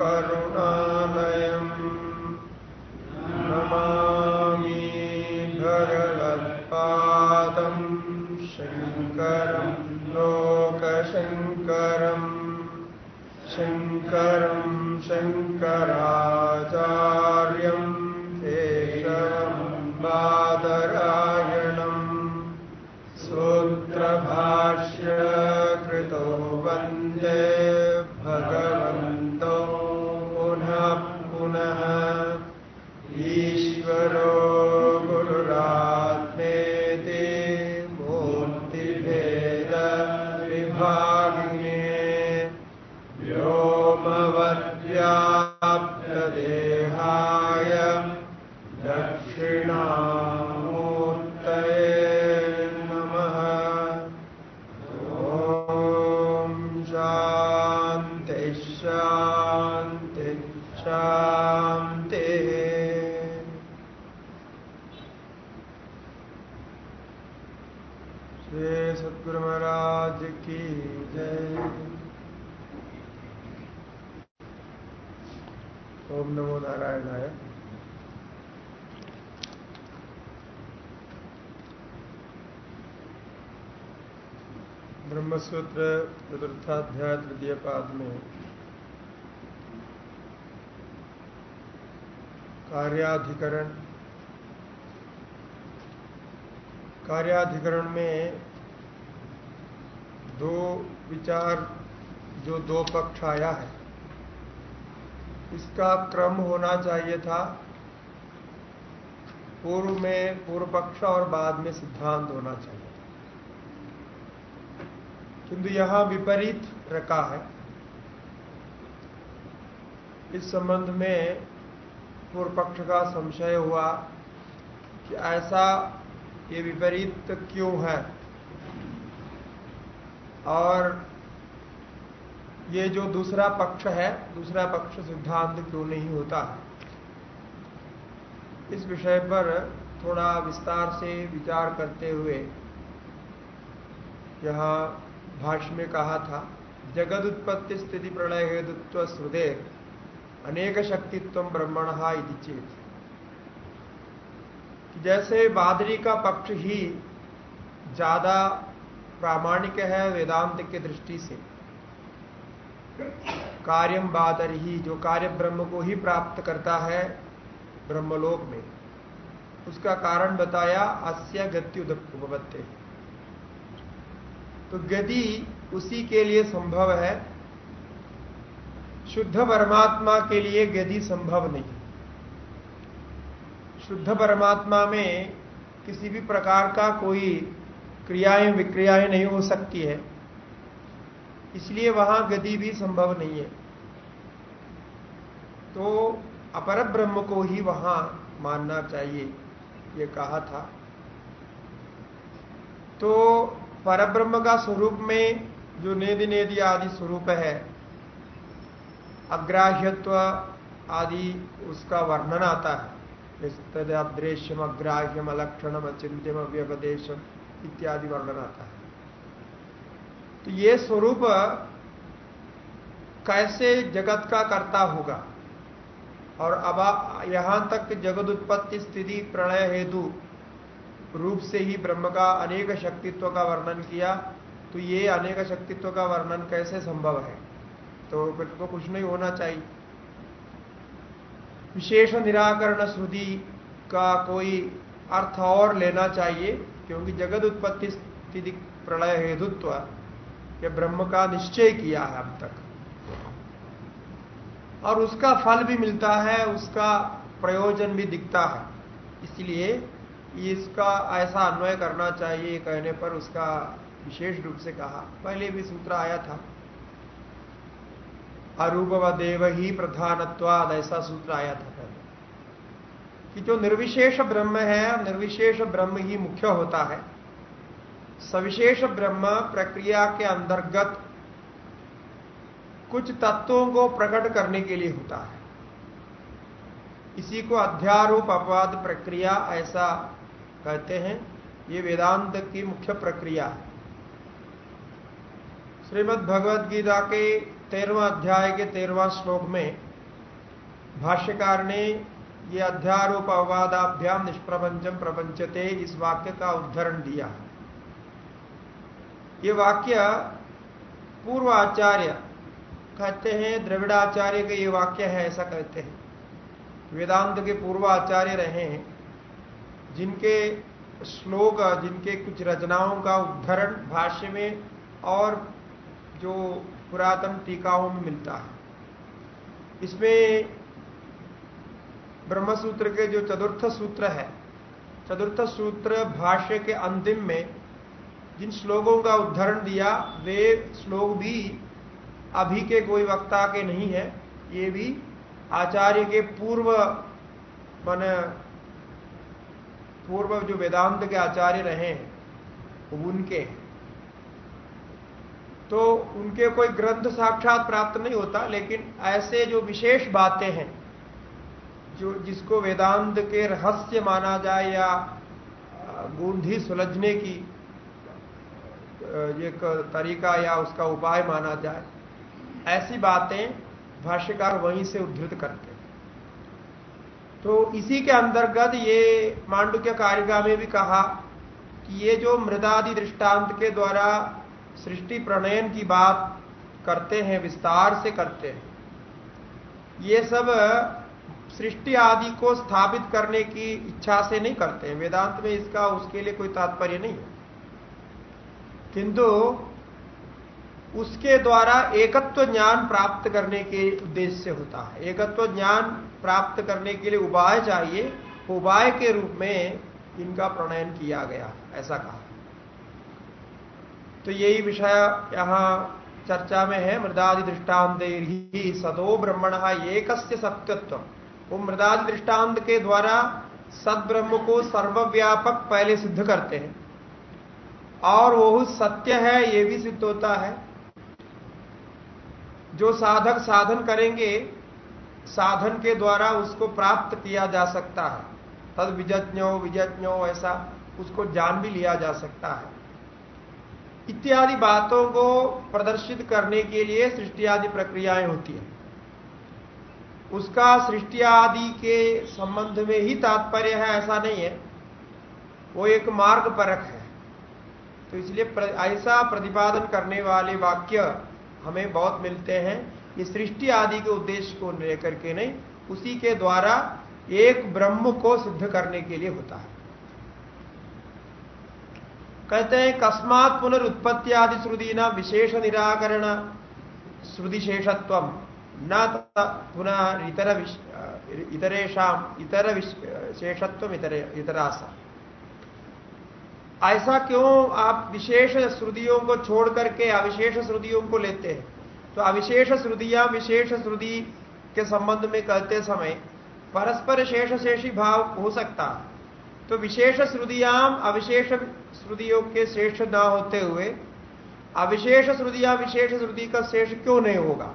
करुणालयम् नमामि भगवत्पादम् शङ्करं लोकशङ्करम् शङ्करं शङ्कराचार्यम् केशवम् बादरायणम् सूत्रभाष्य कृतो वंदे भगवन्तो पुनः पुनः ईश्वरो गुरुरात्मेति मूर्तिभेद विभागिने व्योमवद्व्याप्तदेहाय दक्षिणामूर्तये नमः ॐ शान्ति शान्ति शान्तिः श्री सद्गुरु महाराज की जय ओम नमो नारायणाय ब्रह्मसूत्र चतुर्थाध्याय तृतीय पाद में कार्याधिकरण कार्याधिकरण में दो विचार जो दो पक्ष आया है इसका क्रम होना चाहिए था। पूर्व में, पूर्व पक्ष और बाद में सिद्धांत होना चाहिए किंतु यहाँ विपरीत रखा है। इस संबंध में पूर्व पक्ष का संशय हुआ कि ऐसा ये विपरीत क्यों है। और ये जो दूसरा पक्ष है, दूसरा पक्ष सिद्धांत क्यों नहीं होता? है इस विषय पर थोड़ा विस्तार से विचार करते हुए यहाँ भाष्य में कहा था, जगद उत्पत्ति स्थिति प्रलय हेतुत्व श्रुदेर अनेक शक्तित्व ब्रह्मण इति चेत। जैसे बादरी का पक्ष ही ज़्यादा प्रामाणिक है वेदांत के दृष्टि से कार्यम बादर ही जो कार्य ब्रह्म को ही प्राप्त करता है ब्रह्मलोक में। उसका कारण बताया, अस्य गति उपपत्ति तो गति उसी के लिए संभव है, शुद्ध परमात्मा के लिए गति संभव नहीं। शुद्ध परमात्मा में किसी भी प्रकार का कोई क्रियाएँ, विक्रियाएँ नहीं हो सकती है। इसलिए वहाँ गति भी संभव नहीं है। तो अपर ब्रह्म को ही वहाँ मानना चाहिए, ये कहा था। तो परब्रह्म का स्वरूप में जो नेदि नेदि आदि स्वरूप है, अग्राह्यत्व आदि उसका वर्णन आता है। तद अदृश्यम अग्राह्यम, अलक्षणम अचिंत्यम अव्यपदेशम इत्यादि वर्णन आता है। तो ये स्वरूप कैसे जगत का कर्ता होगा? और अब यहाँ तक जगत उत्पत्ति स्थिति प्रणय हेतु रूप से ही ब्रह्म का अनेक शक्तित्व का वर्णन किया तो ये अनेक शक्तित्व का वर्णन कैसे संभव है? तो फिर तो कुछ नहीं होना चाहिए। विशेष निराकरण श्रुति का कोई अर्थ और लेना चाहिए, क्योंकि जगत उत्पत्ति स्थिति प्रलय हेतुत्व ये ब्रह्म का निश्चय किया है अब तक। और उसका फल भी मिलता है, उसका प्रयोजन भी दिखता है। इसलिए इसका ऐसा अन्वय करना चाहिए कहने पर उसका विशेष रूप से कहा। पहले भी सूत्र आया था। अरूप व देव ही प्रधानत्वाद, ऐसा सूत्र आया था पहले। कि जो निर्विशेष ब्रह्म है, निर्विशेष ब्रह्म ही मुख्य होता है। सविशेष ब्रह्म प्रक्रिया के अंतर्गत कुछ तत्वों को प्रकट करने के लिए होता है। इसी को अध्यारोप अपवाद प्रक्रिया ऐसा कहते हैं। ये वेदांत की मुख्य प्रक्रिया है। श्रीमद् भगवद गीता के तेरहवा अध्याय के तेरहवा श्लोक में भाष्यकार ने ये अध्यारोप अववादाभ्याम निष्प्रपंचम प्रपंचते इस वाक्य का उद्धरण दिया ये वाक्य पूर्व आचार्य कहते हैं, द्रविड़ाचार्य का ये वाक्य है, ऐसा कहते हैं। वेदांत के पूर्व आचार्य रहे हैं, जिनके श्लोक, जिनके कुछ रचनाओं का उद्धरण भाष्य में और जो पुरातन टीकाओं में मिलता है। इसमें ब्रह्मसूत्र के जो चतुर्थ सूत्र है, चतुर्थ सूत्र भाष्य के अंतिम में जिन श्लोकों का उद्धरण दिया, वे श्लोक भी अभी के कोई वक्ता के नहीं है। ये भी आचार्य के पूर्व, मन, पूर्व जो वेदांत के आचार्य रहे हैं, उनके। तो उनके कोई ग्रंथ साक्षात प्राप्त नहीं होता, लेकिन ऐसे जो विशेष बातें हैं, जो जिसको वेदांत के रहस्य माना जाए या गूंधी सुलझने की एक तरीका या उसका उपाय माना जाए। ऐसी बातें भाष्यकार वहीं से उद्धृत करते तो इसी के अंतर्गत ये मांडुक्य कारिका में भी कहा कि ये जो मृदादि दृष्टांत के द्वारा सृष्टि प्रणयन की बात करते हैं, विस्तार से करते हैं, ये सब सृष्टि आदि को स्थापित करने की इच्छा से नहीं करते हैं। वेदांत में इसका उसके लिए कोई तात्पर्य नहीं है। किंतु उसके द्वारा एकत्व ज्ञान प्राप्त करने के उद्देश्य से होता है। एकत्व ज्ञान प्राप्त करने के लिए उपाय चाहिए। उपाय के रूप में इनका प्रणयन किया गया, ऐसा कहा। तो यही विषय यहाँ चर्चा में है। मृदादि दृष्टांत ही सदो ब्रह्मण एक सत्यत्व वो मृदादि दृष्टांत के द्वारा सदब्रह्म को सर्वव्यापक पहले सिद्ध करते हैं। और वह सत्य है, ये भी सिद्ध होता है। जो साधक साधन करेंगे, साधन के द्वारा उसको प्राप्त किया जा सकता है। तद विजज्ञो विजज्ञो, ऐसा उसको जान भी लिया जा सकता है। इत्यादि बातों को प्रदर्शित करने के लिए सृष्टि आदि प्रक्रियाएँ होती है। उसका सृष्टि आदि के संबंध में ही तात्पर्य है, ऐसा नहीं है। वो एक मार्ग परक है। तो इसलिए ऐसा प्रतिपादन करने वाले वाक्य हमें बहुत मिलते हैं। ये सृष्टि आदि के उद्देश्य को लेकर के नहीं, उसी के द्वारा एक ब्रह्म को सिद्ध करने के लिए होता है। कहते हैं, कस्मात पुनरुत्पत्ति आदि श्रुति न विशेष निराकरण श्रुति शेषत्व न पुनः इतर इतरेशम इतर शेषत्व, इतर, इतरासा। ऐसा क्यों आप विशेष श्रुतियों को छोड़ करके अविशेष श्रुतियों को लेते हैं? तो अविशेष श्रुतियाँ विशेष श्रुति के संबंध में कहते समय परस्पर शेष शेषी भाव हो सकता तो विशेष श्रुतियाँ अविशेष श्रुतियों के श्रेष्ठ न होते हुए अविशेष श्रुतियाँ विशेष श्रुति का शेष क्यों नहीं होगा?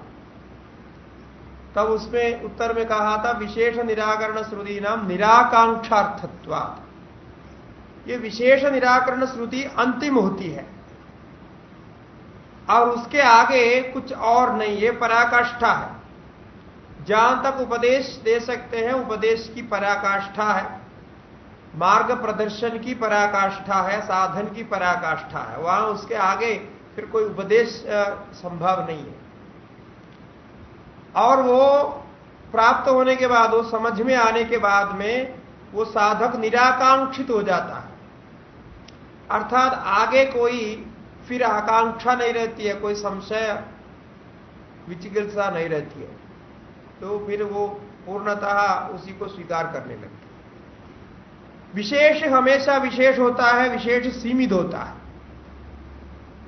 तब उसमें उत्तर में कहा था, विशेष निराकरण श्रुति नाम निराकांक्षार्थत्वात्। ये विशेष निराकरण श्रुति अंतिम होती है। और उसके आगे कुछ और नहीं, ये पराकाष्ठा है। जहाँ तक उपदेश दे सकते हैं, उपदेश की पराकाष्ठा है। मार्ग प्रदर्शन की पराकाष्ठा है, साधन की पराकाष्ठा है। वहाँ उसके आगे फिर कोई उपदेश संभव नहीं है। और वो प्राप्त होने के बाद, वो समझ में आने के बाद में वो साधक निराकांक्षित हो जाता है। अर्थात आगे कोई फिर आकांक्षा नहीं रहती है, कोई संशय, विचिकित्सा नहीं रहती है तो फिर वो पूर्णतः उसी को स्वीकार करने लगती विशेष हमेशा विशेष होता है, विशेष सीमित होता है।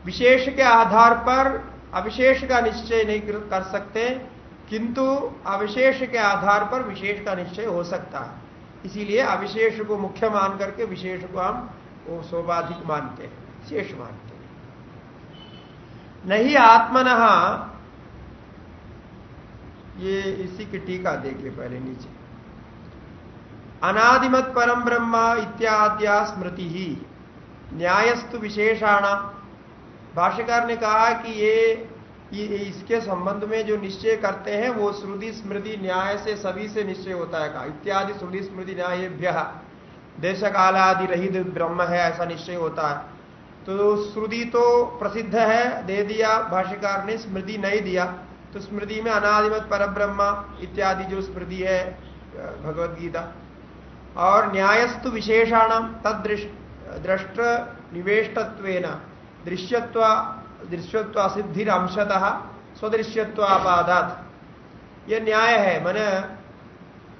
विशेष के आधार पर अविशेष का निश्चय नहीं कर सकते, किंतु अविशेष के आधार पर विशेष का निश्चय हो सकता है। इसीलिए अविशेष को मुख्य मान करके विशेष को हम वो सोपाधिक मानते हैं, शेष मानते हैं। नहीं आत्मन, ये इसी की टीका देखिए पहले नीचे। अनादिमत परम ब्रह्म इत्याद्या स्मृति ही न्यायस्तु विशेषाण। भाष्यकार ने कहा कि ये इसके संबंध में जो निश्चय करते हैं, वो श्रुति स्मृति न्याय से सभी से निश्चय होता है कहा। इत्यादि श्रुति स्मृति न्याय देश कालादि रहित ब्रह्म है, ऐसा निश्चय होता है। तो श्रुति तो प्रसिद्ध है, दे दिया, भाष्यकार ने स्मृति नहीं दिया। तो स्मृति में अनादिमत पर ब्रह्म इत्यादि जो स्मृति है भगवत गीता और न्यायस्तु विशेषाण तद दृष्ट निवेष्टत्व दृश्यत्व दृश्यत्व सिद्धिर अंशतः स्वदृश्यत्वापादात। यह न्याय है, मन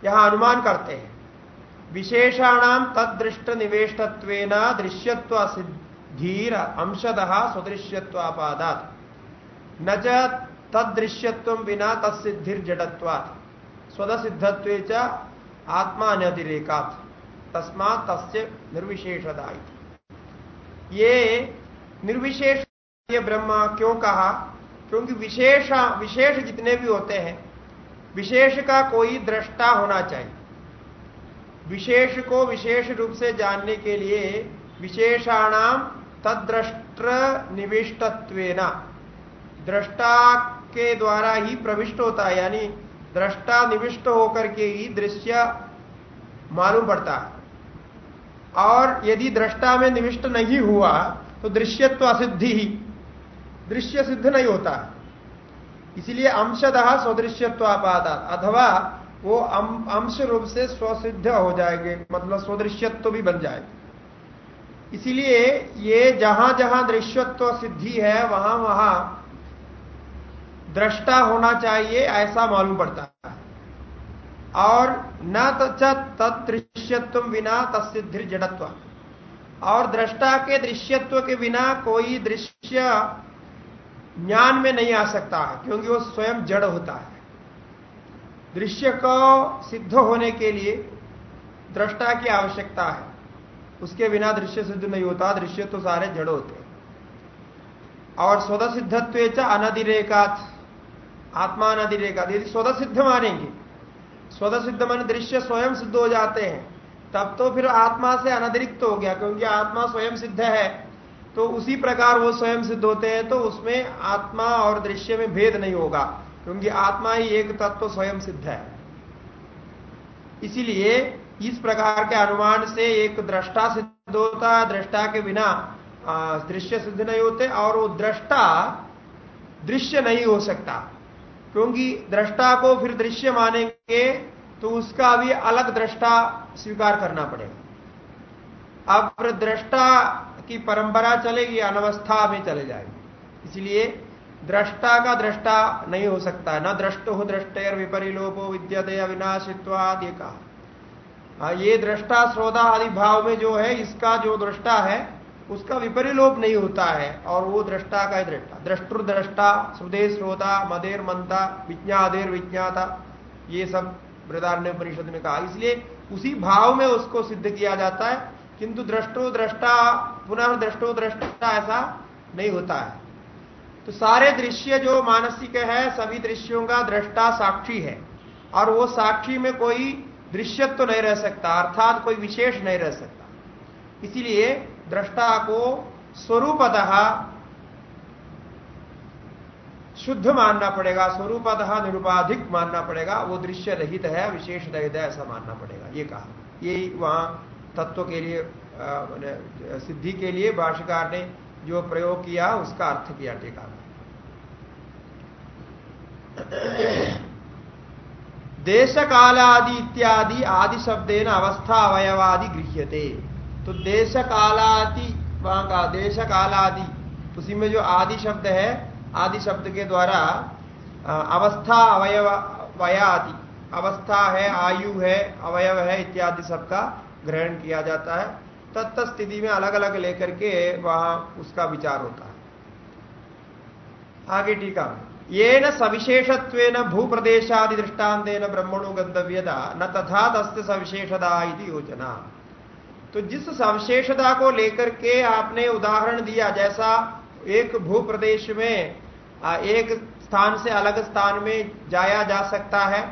यहाँ अनुमान करते हैं। विशेषाणाम तदृष्ट निवेष्टत्व दृश्यत्व सिद्धिर अंशतः स्वदृश्यत्वापादात न तदृश्यत्व बिना तत्सिद्धिर स्वद सिद्धत्व आत्मा अनतिरेका तस्मा तस्य निर्विशेषदा ये निर्विशेष ये ब्रह्मा क्यों कहा? क्योंकि विशेष विशेष जितने भी होते हैं, विशेष का कोई दृष्टा होना चाहिए। विशेष को विशेष रूप से जानने के लिए विशेषाणाम तद्रष्ट निविष्टत्व दृष्टा के द्वारा ही प्रविष्ट होता है, यानी दृष्टा निविष्ट होकर के ही दृश्य मालूम पड़ता है। और यदि दृष्टा में निविष्ट नहीं हुआ तो दृश्यत्व असिद्धि ही। दृश्य सिद्ध नहीं होता। इसलिए अंशतः स्वदृश्यत्वापादा अथवा वो अंश रूप से स्वसिद्ध हो जाएँगे मतलब स्वदृश्यत्व भी बन जाएगा। इसीलिए ये जहाँ जहाँ दृश्यत्व सिद्धि है, वहाँ वहाँ दृष्टा होना चाहिए, ऐसा मालूम पड़ता है। और न तत्दृश्यत्व बिना तत्सिद्धि जड़त्व और दृष्टा के दृश्यत्व के बिना कोई दृश्य ज्ञान में नहीं आ सकता, क्योंकि वो स्वयं जड़ होता है। दृश्य को सिद्ध होने के लिए दृष्टा की आवश्यकता है। उसके बिना दृश्य सिद्ध नहीं होता, दृश्य तो सारे जड़ होते और स्वद सिद्धत्व अनधिरेकात, आत्मा अनधिरेकात, यदि स्वद सिद्ध मानेंगे स्वद सिद्ध मान दृश्य स्वयं सिद्ध हो जाते हैं, तब तो फिर आत्मा से अनधिरिक्त हो गया, क्योंकि आत्मा स्वयं सिद्ध है तो उसी प्रकार वो स्वयं सिद्ध होते हैं तो उसमें आत्मा और दृश्य में भेद नहीं होगा। क्योंकि आत्मा ही एक तत्व स्वयं सिद्ध है। इसीलिए इस प्रकार के अनुमान से एक दृष्टा सिद्ध होता है दृष्टा के बिना दृश्य सिद्ध नहीं होते और वो दृष्टा दृश्य नहीं हो सकता। क्योंकि दृष्टा को फिर दृश्य मानेंगे तो उसका भी अलग दृष्टा स्वीकार करना पड़ेगा। अब दृष्टा की परंपरा चलेगी, अनवस्था में चले जाएगी। इसलिए दृष्टा का दृष्टा नहीं हो सकता। न दृष्ट हो दृष्टेर विपरिलोपो विद्यते अविनाशित्वाद ये कहा ये दृष्टा श्रोता आदि भाव में जो है, इसका जो दृष्टा है, उसका विपरिलोप नहीं होता है, और वो दृष्टा का ही दृष्टा। दृष्टुर दृष्टा सुदेश श्रोता, मदेर मंता, विज्ञादेर विज्ञाता, ये सब वृदारण्य परिषद में कहा। इसलिए उसी भाव में उसको सिद्ध किया जाता है, किंतु दृष्टो दृष्टा पुनः दृष्टो दृष्टा ऐसा नहीं होता है। तो सारे दृश्य जो मानसिक है, सभी दृश्यों का दृष्टा साक्षी है। और वो साक्षी में कोई दृश्यत्व तो नहीं रह सकता, अर्थात कोई विशेष नहीं रह सकता। इसीलिए दृष्टा को स्वरूपतः शुद्ध मानना पड़ेगा, स्वरूपतः निरुपाधिक मानना पड़ेगा। वो दृश्य रहित है, विशेष रहित है, ऐसा मानना पड़ेगा। ये कहा। यही वहाँ तत्व के लिए सिद्धि के लिए भाष्यकार ने जो प्रयोग किया, उसका अर्थ किया टीका देश कालादि इत्यादि आदि शब्देन अवस्था अवयवादि गृह्यते। तो देश कालादि वहाँ का देश कालादि उसी में जो आदि शब्द है आदि शब्द के द्वारा अवस्था अवयव वयादि, अवस्था है, आयु है, अवयव है इत्यादि सबका ग्रहण किया जाता है। तत्त स्थिति में अलग अलग लेकर के वहाँ उसका विचार होता है। आगे टीका ये न सविशेषत्व भू प्रदेशादि दृष्टान्तेन ब्रह्मणु गंतव्यता न तथा तस्त सविशेषता योजना। तो जिस सविशेषता को लेकर के आपने उदाहरण दिया, जैसा एक भू प्रदेश में एक स्थान से अलग स्थान में जाया जा सकता है,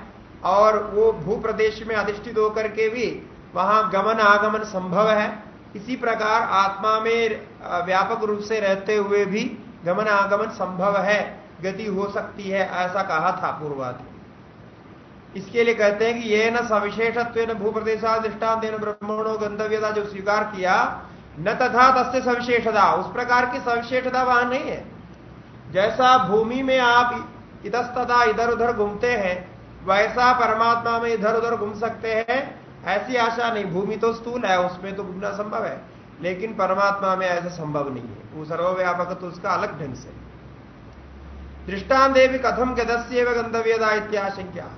और वो भू प्रदेश में अधिष्ठित होकर के भी वहाँ गमन आगमन संभव है, इसी प्रकार आत्मा में व्यापक रूप से रहते हुए भी गमन आगमन संभव है। गति हो सकती है, ऐसा कहा था पूर्वादि। इसके लिए कहते हैं कि ये न सविशेषत्व भूप्रदेशा दृष्टान ब्रह्मणो गंतव्यता जो स्वीकार किया, न तथा तस्य सविशेषता। उस प्रकार की सविशेषता वहाँ नहीं है। जैसा भूमि में आप इतस्तता इधर उधर घूमते हैं, वैसा परमात्मा में इधर उधर घूम सकते हैं, ऐसी आशा नहीं। भूमि तो स्थूल है, उसमें तो घूमना संभव है, लेकिन परमात्मा में ऐसा संभव नहीं है। वो सर्वव्यापक तो उसका अलग ढंग से। दृष्टान देवी कथम गदस्य गंतव्यता इत्याशंका।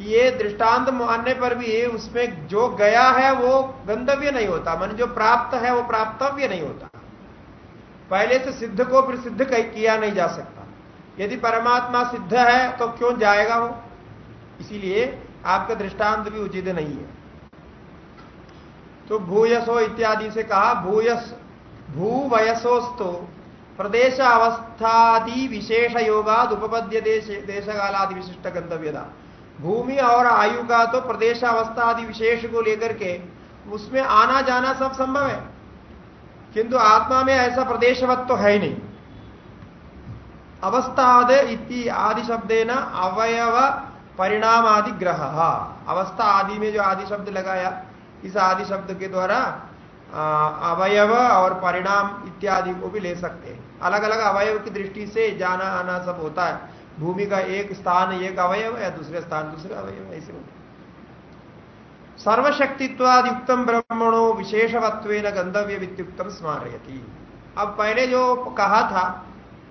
ये दृष्टांत मानने पर भी उसमें जो गया है वो गंतव्य नहीं होता। मन जो प्राप्त है वो प्राप्तव्य नहीं होता। पहले से सिद्ध को फिर सिद्ध किया नहीं जा सकता। यदि परमात्मा सिद्ध है तो क्यों जाएगा वो? इसीलिए आपका दृष्टांत भी उचित नहीं है। तो भूयसो इत्यादि से कहा, भूयस भू वयसोस्तो प्रदेश अवस्थादि विशेष योगाद उपपद्य देश देशकालादि विशिष्ट गंतव्यता। भूमि और आयु का तो प्रदेश अवस्था आदि विशेष को लेकर के उसमें आना जाना सब संभव है। किंतु आत्मा में ऐसा प्रदेशवत तो है ही नहीं। अवस्थाद इति आदि शब्दे न अवयव परिणाम आदि ग्रह। अवस्था आदि में जो आदि शब्द लगाया, इस आदि शब्द के द्वारा अवयव और परिणाम इत्यादि को भी ले सकते हैं। अलग अलग अवयव की दृष्टि से जाना, आना सब होता है। भूमि का एक स्थान एक अवयव है, दूसरे स्थान दूसरे अवयव ऐसे होते सर्वशक्तित्वादियुक्तम ब्रह्मणो विशेषवत्व गंधव्य वित्युक्तम स्मारयती। अब पहले जो कहा था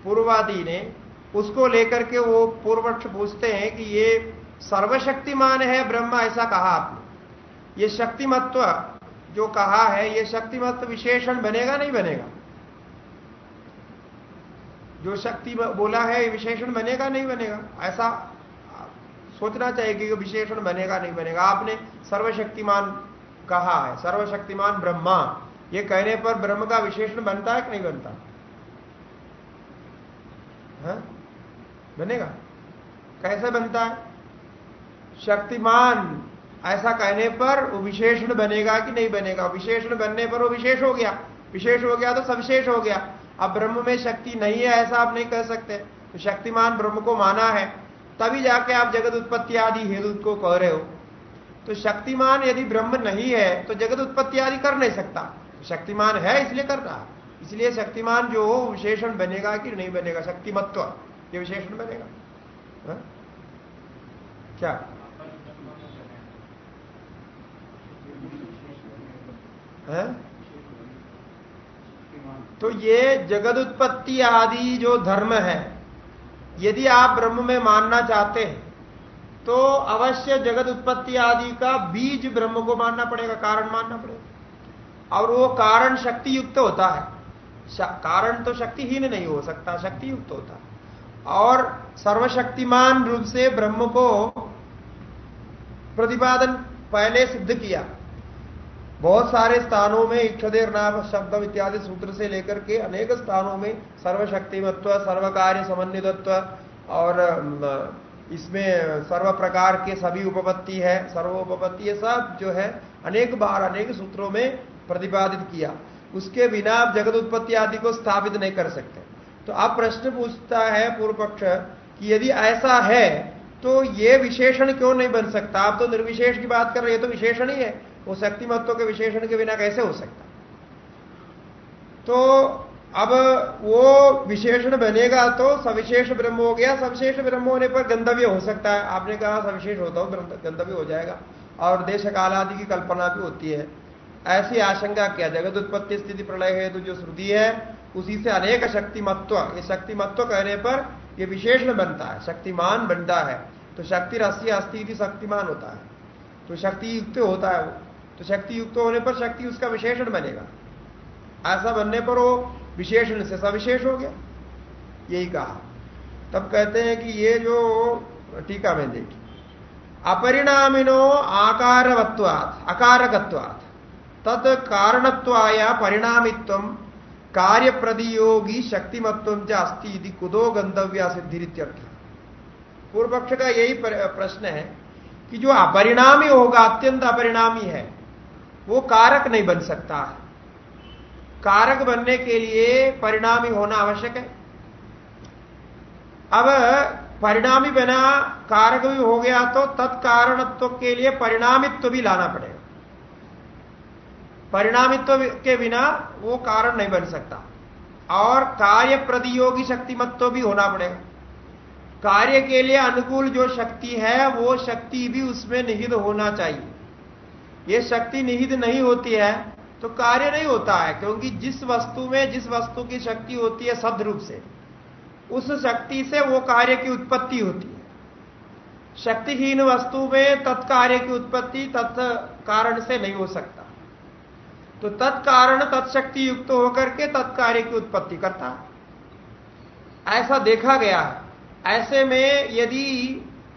पूर्वादि ने, उसको लेकर के वो पूर्वक्ष पूछते हैं कि ये सर्वशक्तिमान है ब्रह्म, ऐसा कहा आपने। ये शक्तिमत्व जो कहा है, ये शक्तिमत्व विशेषण बनेगा, नहीं बनेगा? जो शक्ति बोला है विशेषण बनेगा, नहीं बनेगा? ऐसा सोचना चाहिए कि विशेषण बनेगा, नहीं बनेगा। आपने सर्वशक्तिमान कहा है, सर्वशक्तिमान ब्रह्मा। ये कहने पर ब्रह्म का विशेषण बनता है कि नहीं बनता? है? हाँ? बनेगा? कैसे बनता है? शक्तिमान। ऐसा कहने पर वो विशेषण बनेगा कि नहीं बनेगा? विशेषण बनने पर वो विशेष हो गया। विशेष हो गया तो सविशेष हो गया। अब ब्रह्म में शक्ति नहीं है, ऐसा आप नहीं कह सकते। तो शक्तिमान ब्रह्म को माना है। तभी जाके आप जगत उत्पत्ति आदि हेतु को कह रहे हो। तो शक्तिमान यदि ब्रह्म नहीं है तो जगत उत्पत्ति आदि कर नहीं सकता। शक्तिमान है, इसलिए कर रहा। इसलिए शक्तिमान जो हो विशेषण बनेगा कि नहीं बनेगा? शक्तिमत्व, ये विशेषण बनेगा। हा? क्या? है? तो ये जगत उत्पत्ति आदि जो धर्म है, यदि आप ब्रह्म में मानना चाहते हैं तो अवश्य जगत उत्पत्ति आदि का बीज ब्रह्म को मानना पड़ेगा, कारण मानना पड़ेगा। और वो कारण शक्ति युक्त होता है। कारण तो शक्तिहीन नहीं हो सकता शक्ति युक्त होता है। और सर्वशक्तिमान रूप से ब्रह्म को प्रतिपादन पहले सिद्ध किया। बहुत सारे स्थानों में इक्षदेर नाम शब्द इत्यादि सूत्र से लेकर के अनेक स्थानों में सर्वशक्तिमत्व सर्व कार्य समन्वितत्व और इसमें सर्व प्रकार के सभी उपपत्ति है सर्व उपपत्ति ये सब जो है अनेक बार, अनेक सूत्रों में प्रतिपादित किया। उसके बिना आप जगत उत्पत्ति आदि को स्थापित नहीं कर सकते। तो आप प्रश्न पूछता है पूर्व पक्ष कि यदि ऐसा है तो ये विशेषण क्यों नहीं बन सकता? आप तो निर्विशेष की बात कर रहे हैं तो विशेषण ही है। वो शक्ति महत्व के विशेषण के बिना कैसे हो सकता? तो अब वो विशेषण बनेगा तो सविशेष ब्रह्म हो गया। सविशेष ब्रह्म होने पर गंतव्य हो सकता है। आपने कहा सविशेष होता हो गंतव्य हो जाएगा। और देश कालादि की कल्पना भी होती है। ऐसी आशंका क्या जगत उत्पत्ति स्थिति प्रलय है तो जो श्रुति है, उसी से अनेक शक्तिमत्व, ये शक्तिमत्व कहने पर ये विशेषण बनता है। शक्तिमान बनता है। तो शक्ति रस्सी अस्थि शक्तिमान होता है। तो शक्ति युक्त होता है वो। तो शक्ति युक्त होने पर शक्ति उसका विशेषण बनेगा। ऐसा बनने पर वो विशेषण से सविशेष हो गया। यही कहा। तब कहते हैं कि ये जो टीका में देखी अपरिणामिनो आकारवत्वात्, अकारकत्वात्, तत् कारणत्वाया परिणामित्व कार्य प्रतियोगी शक्तिमत्व अस्ति कुदो गंतव्य सिद्धिरित्यर्थ। पूर्व पक्ष का यही प्रश्न है कि जो अपरिणामी होगा, अत्यंत अपरिणामी है वो कारक नहीं बन सकता। है कारक बनने के लिए परिणामी होना आवश्यक है। अब परिणामी बिना, कारक भी हो गया तो तत्कारणत्व के लिए परिणामित्व भी लाना पड़ेगा। परिणामित्व के बिना वो कारण नहीं बन सकता। और कार्य प्रतियोगी शक्तिमत्व भी होना पड़ेगा। कार्य के लिए अनुकूल जो शक्ति है, वो शक्ति भी उसमें निहित होना चाहिए। ये शक्ति निहित नहीं होती है तो कार्य नहीं होता है, क्योंकि जिस वस्तु में, जिस वस्तु की शक्ति होती है सद रूप से, उस शक्ति से वो कार्य की उत्पत्ति होती है। शक्तिहीन वस्तु में तत्कार्य की उत्पत्ति तत् कारण से नहीं हो सकता। तो तत्कारण तत्शक्ति युक्त होकर के तत्कार्य की उत्पत्ति करता है। ऐसा देखा गया ऐसे में यदि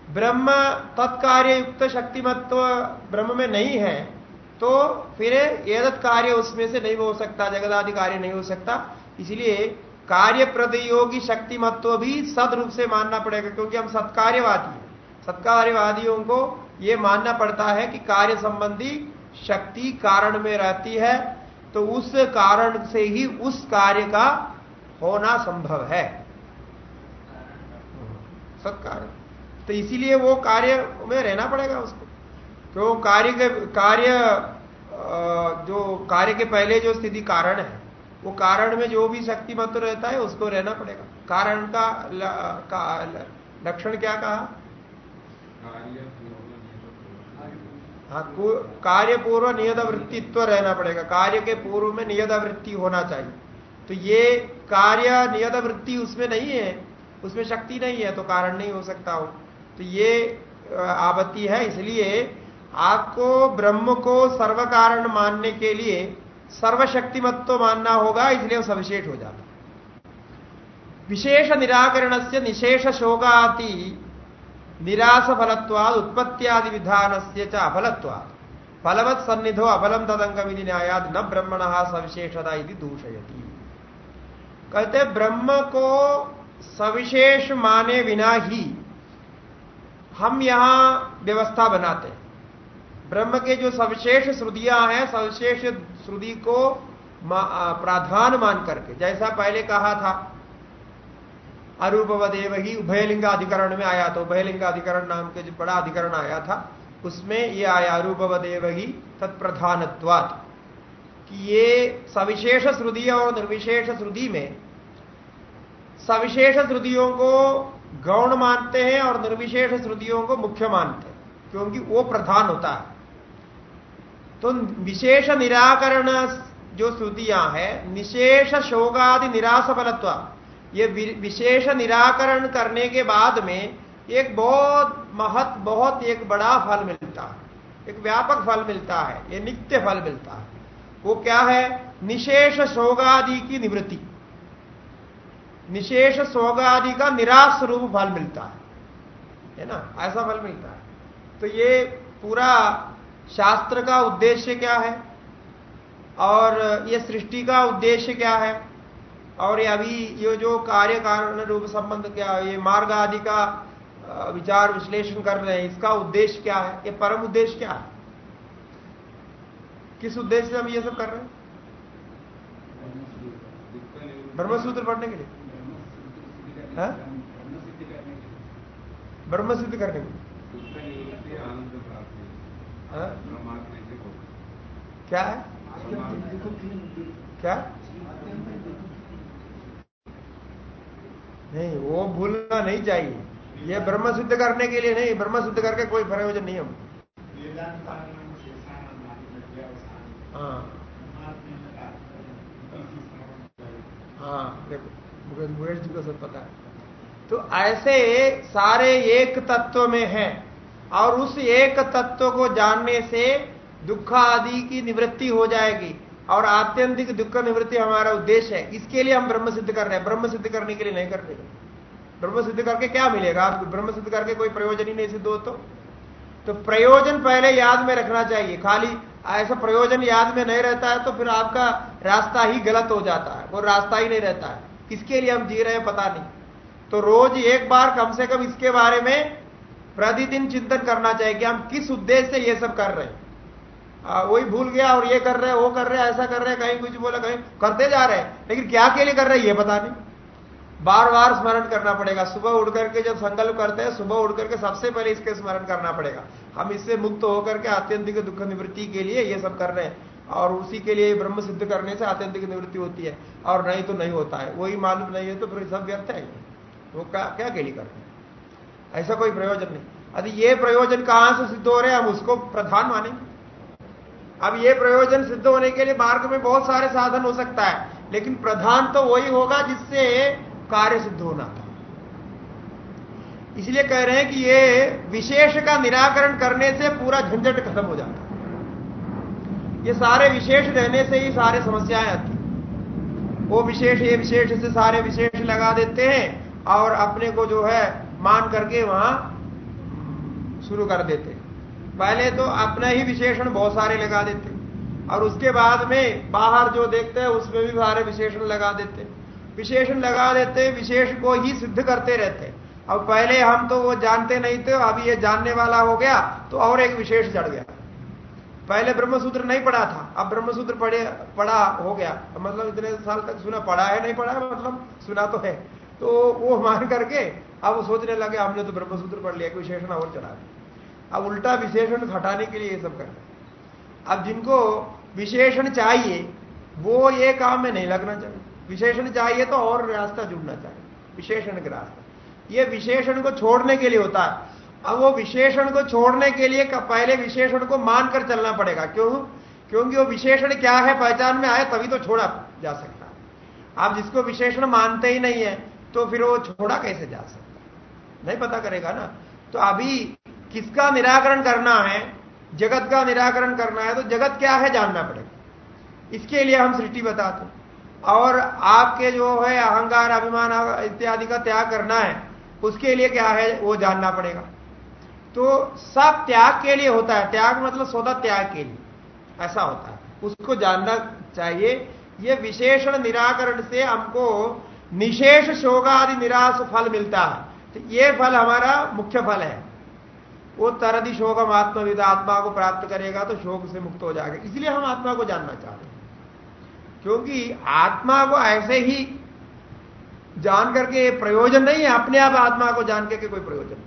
ब्रह्म तत्कार्य युक्त शक्तिमत्व ब्रह्म में नहीं है तो फिर एदत कार्य उसमें से नहीं हो सकता, जगदादि कार्य नहीं हो सकता। इसलिए कार्य प्रतियोगी शक्तिमत्व भी सद रूप से मानना पड़ेगा, क्योंकि हम सत्कार्यवादी हैं। सत्कार्यवादियों को यह मानना पड़ता है कि कार्य संबंधी शक्ति कारण में रहती है तो उस कारण से ही उस कार्य का होना संभव है। सत्कार्य। तो इसीलिए वो कार्य में रहना पड़ेगा उसको। तो कार्य के कार्य जो कार्य के पहले जो स्थिति कारण है वो कारण में जो भी शक्ति मत रहता है उसको रहना पड़ेगा। कारण का लक्षण क्या कहा? हाँ कार्य पूर्व नियत वृत्तित्व रहना पड़ेगा। कार्य के पूर्व में नियत वृत्ति होना चाहिए। तो ये कार्य नियत वृत्ति उसमें नहीं है उसमें शक्ति नहीं है तो कारण नहीं हो सकता हो तो ये आपत्ति है, इसलिए आपको ब्रह्म को सर्व कारण मानने के लिए सर्वशक्तिमत्व मानना होगा, इसलिए सविशेष हो जाता विशेष निराकरण से निशेष शोगाति निराश फलत्वाद उत्पत्तियादि विधान से च अफलत्वाद फलवत् सन्निधो अफलम तदंग न्यायाद न ब्रह्मण सविशेषता दूषयती। कहते ब्रह्म को सविशेष माने बिना ही हम यहाँ व्यवस्था बनाते ब्रह्म के जो सविशेष श्रुदियाँ हैं, सविशेष श्रुति को प्राधान मान करके, जैसा पहले कहा था, अरूपवदेव ही उभयलिंग अधिकरण में आया था उभयलिंग अधिकरण नाम के जो बड़ा अधिकरण आया था, उसमें ये आया अरूपवदेव ही तत्प्रधानत्वात। कि ये सविशेष श्रुति और निर्विशेष श्रुति में सविशेष श्रुतियों को गौण मानते हैं और निर्विशेष श्रुतियों को मुख्य मानते हैं, क्योंकि वो प्रधान होता है। तो विशेष निराकरण जो श्रुतियाँ है, निशेष शोगादि निराश फलत्व ये विशेष निराकरण करने के बाद में एक बहुत महत, बहुत एक बड़ा फल मिलता है। एक व्यापक फल मिलता है, ये नित्य फल मिलता है। वो क्या है? निशेष शोगादि की निवृत्ति। निशेष सोगादि का निराश रूप फल मिलता है। है ना? ऐसा फल मिलता है। तो ये पूरा शास्त्र का उद्देश्य क्या है? और ये सृष्टि का उद्देश्य क्या है? और ये अभी ये जो कार्य कारण रूप संबंध क्या है? ये मार्ग आदि का विचार विश्लेषण कर रहे हैं इसका उद्देश्य क्या है? ये परम उद्देश्य क्या है? किस उद्देश्य से हम ये सब कर रहे हैं? ब्रह्मसूत्र पढ़ने के लिए? ब्रह्म सिद्ध करने को। हाँ? क्या? है क्या? नहीं, वो भूलना नहीं चाहिए। ये ब्रह्म सिद्ध करने के लिए नहीं, ब्रह्म सिद्ध करके कोई प्रयोजन नहीं हम हाँ। हाँ देखो मुकेश जी को सब पता है। तो ऐसे सारे एक तत्व में है और उस एक तत्व को जानने से दुख आदि की निवृत्ति हो जाएगी और आत्यंतिक दुख निवृत्ति हमारा उद्देश्य है। इसके लिए हम ब्रह्म सिद्ध कर रहे हैं। ब्रह्म सिद्ध करने के लिए नहीं कर रहे ब्रह्म सिद्ध करके क्या मिलेगा? आप ब्रह्म सिद्ध करके कोई प्रयोजन ही नहीं सिद्ध हो तो तो प्रयोजन पहले याद में रखना चाहिए। खाली ऐसा प्रयोजन याद में नहीं रहता है तो फिर आपका रास्ता ही गलत हो जाता है वो रास्ता ही नहीं रहता है। किसके लिए हम जी रहे हैं? पता नहीं। तो रोज एक बार कम से कम इसके बारे में प्रतिदिन चिंतन करना चाहिए कि हम किस उद्देश्य से ये सब कर रहे हैं। वही भूल गया और ये कर रहे हैं वो कर रहे हैं ऐसा कर रहे हैं कहीं कुछ बोला, कहीं करते जा रहे हैं। लेकिन क्या के लिए कर रहे हैं, ये पता नहीं। बार बार स्मरण करना पड़ेगा। सुबह उठ करके जब संकल्प करते हैं, सुबह उठ करके सबसे पहले इसके स्मरण करना पड़ेगा। हम इससे मुक्त होकर के आत्यंतिक दुख निवृत्ति के लिए ये सब कर रहे हैं। और उसी के लिए ब्रह्म सिद्ध करने से आत्यंतिक निवृत्ति होती है। और नहीं तो नहीं होता है। वही मालूम नहीं है तो फिर सब व्यर्थ है। वो क्या क्या के लिए करते हैं? ऐसा कोई प्रयोजन नहीं। अभी ये प्रयोजन कहाँ से सिद्ध हो रहे हैं? हम उसको प्रधान मानेंगे। अब ये प्रयोजन सिद्ध होने के लिए मार्ग में बहुत सारे साधन हो सकता है, लेकिन प्रधान तो वही होगा जिससे कार्य सिद्ध होना था। इसलिए कह रहे हैं कि ये विशेष का निराकरण करने से पूरा झंझट खत्म हो जाता ये सारे विशेष रहने से ही सारे समस्याएँ आती वो विशेष, ये विशेष से सारे विशेष लगा देते हैं। और अपने को जो है मान करके वहाँ शुरू कर देते। पहले तो अपना ही विशेषण बहुत सारे लगा देते। और उसके बाद में बाहर जो देखते हैं, उसमें भी सारे विशेषण लगा देते। विशेषण लगा देते, विशेष को ही सिद्ध करते रहते। अब पहले हम तो वो जानते नहीं थे, अब ये जानने वाला हो गया तो और एक विशेष चढ़ गया। पहले ब्रह्मसूत्र नहीं पढ़ा था, अब ब्रह्मसूत्र पढ़े, पढ़ा हो गया। मतलब इतने साल तक सुना, पढ़ा है, नहीं पढ़ा है मतलब सुना तो है। तो वो मान करके अब वो सोचने लगे, हमने तो ब्रह्मसूत्र पढ़ लिया विशेषण और चढ़ा दिया अब उल्टा विशेषण हटाने के लिए ये सब करना अब जिनको विशेषण चाहिए, वो ये काम में नहीं लगना चाहिए। विशेषण चाहिए तो और रास्ता जुड़ना चाहिए, विशेषण का रास्ता। ये विशेषण को छोड़ने के लिए होता है। अब वो विशेषण को छोड़ने के लिए पहले विशेषण को मानकर चलना पड़ेगा। क्यों? क्योंकि वो विशेषण क्या है, पहचान में आए, तभी तो छोड़ा जा सकता है। आप जिसको विशेषण मानते ही नहीं है तो फिर वो छोड़ा कैसे जा सकता नहीं पता करेगा ना। तो अभी किसका निराकरण करना है? जगत का निराकरण करना है तो जगत क्या है जानना पड़ेगा। इसके लिए हम सृष्टि बताते और आपके जो है अहंकार, अभिमान इत्यादि का त्याग करना है, उसके लिए क्या है वो जानना पड़ेगा। तो सब त्याग के लिए होता है। त्याग मतलब सौदा त्याग के लिए। ऐसा होता है। उसको जानना चाहिए। ये विशेषण निराकरण से हमको निशेष शोगादि निराश फल मिलता है। तो ये फल हमारा मुख्य फल है। वो तरदि शोकम आत्मविद, आत्मा को प्राप्त करेगा तो शोक से मुक्त हो जाएगा। इसलिए हम आत्मा को जानना चाहते हैं। क्योंकि आत्मा को ऐसे ही जान करके प्रयोजन नहीं है। अपने आप आत्मा को जान करके कोई प्रयोजन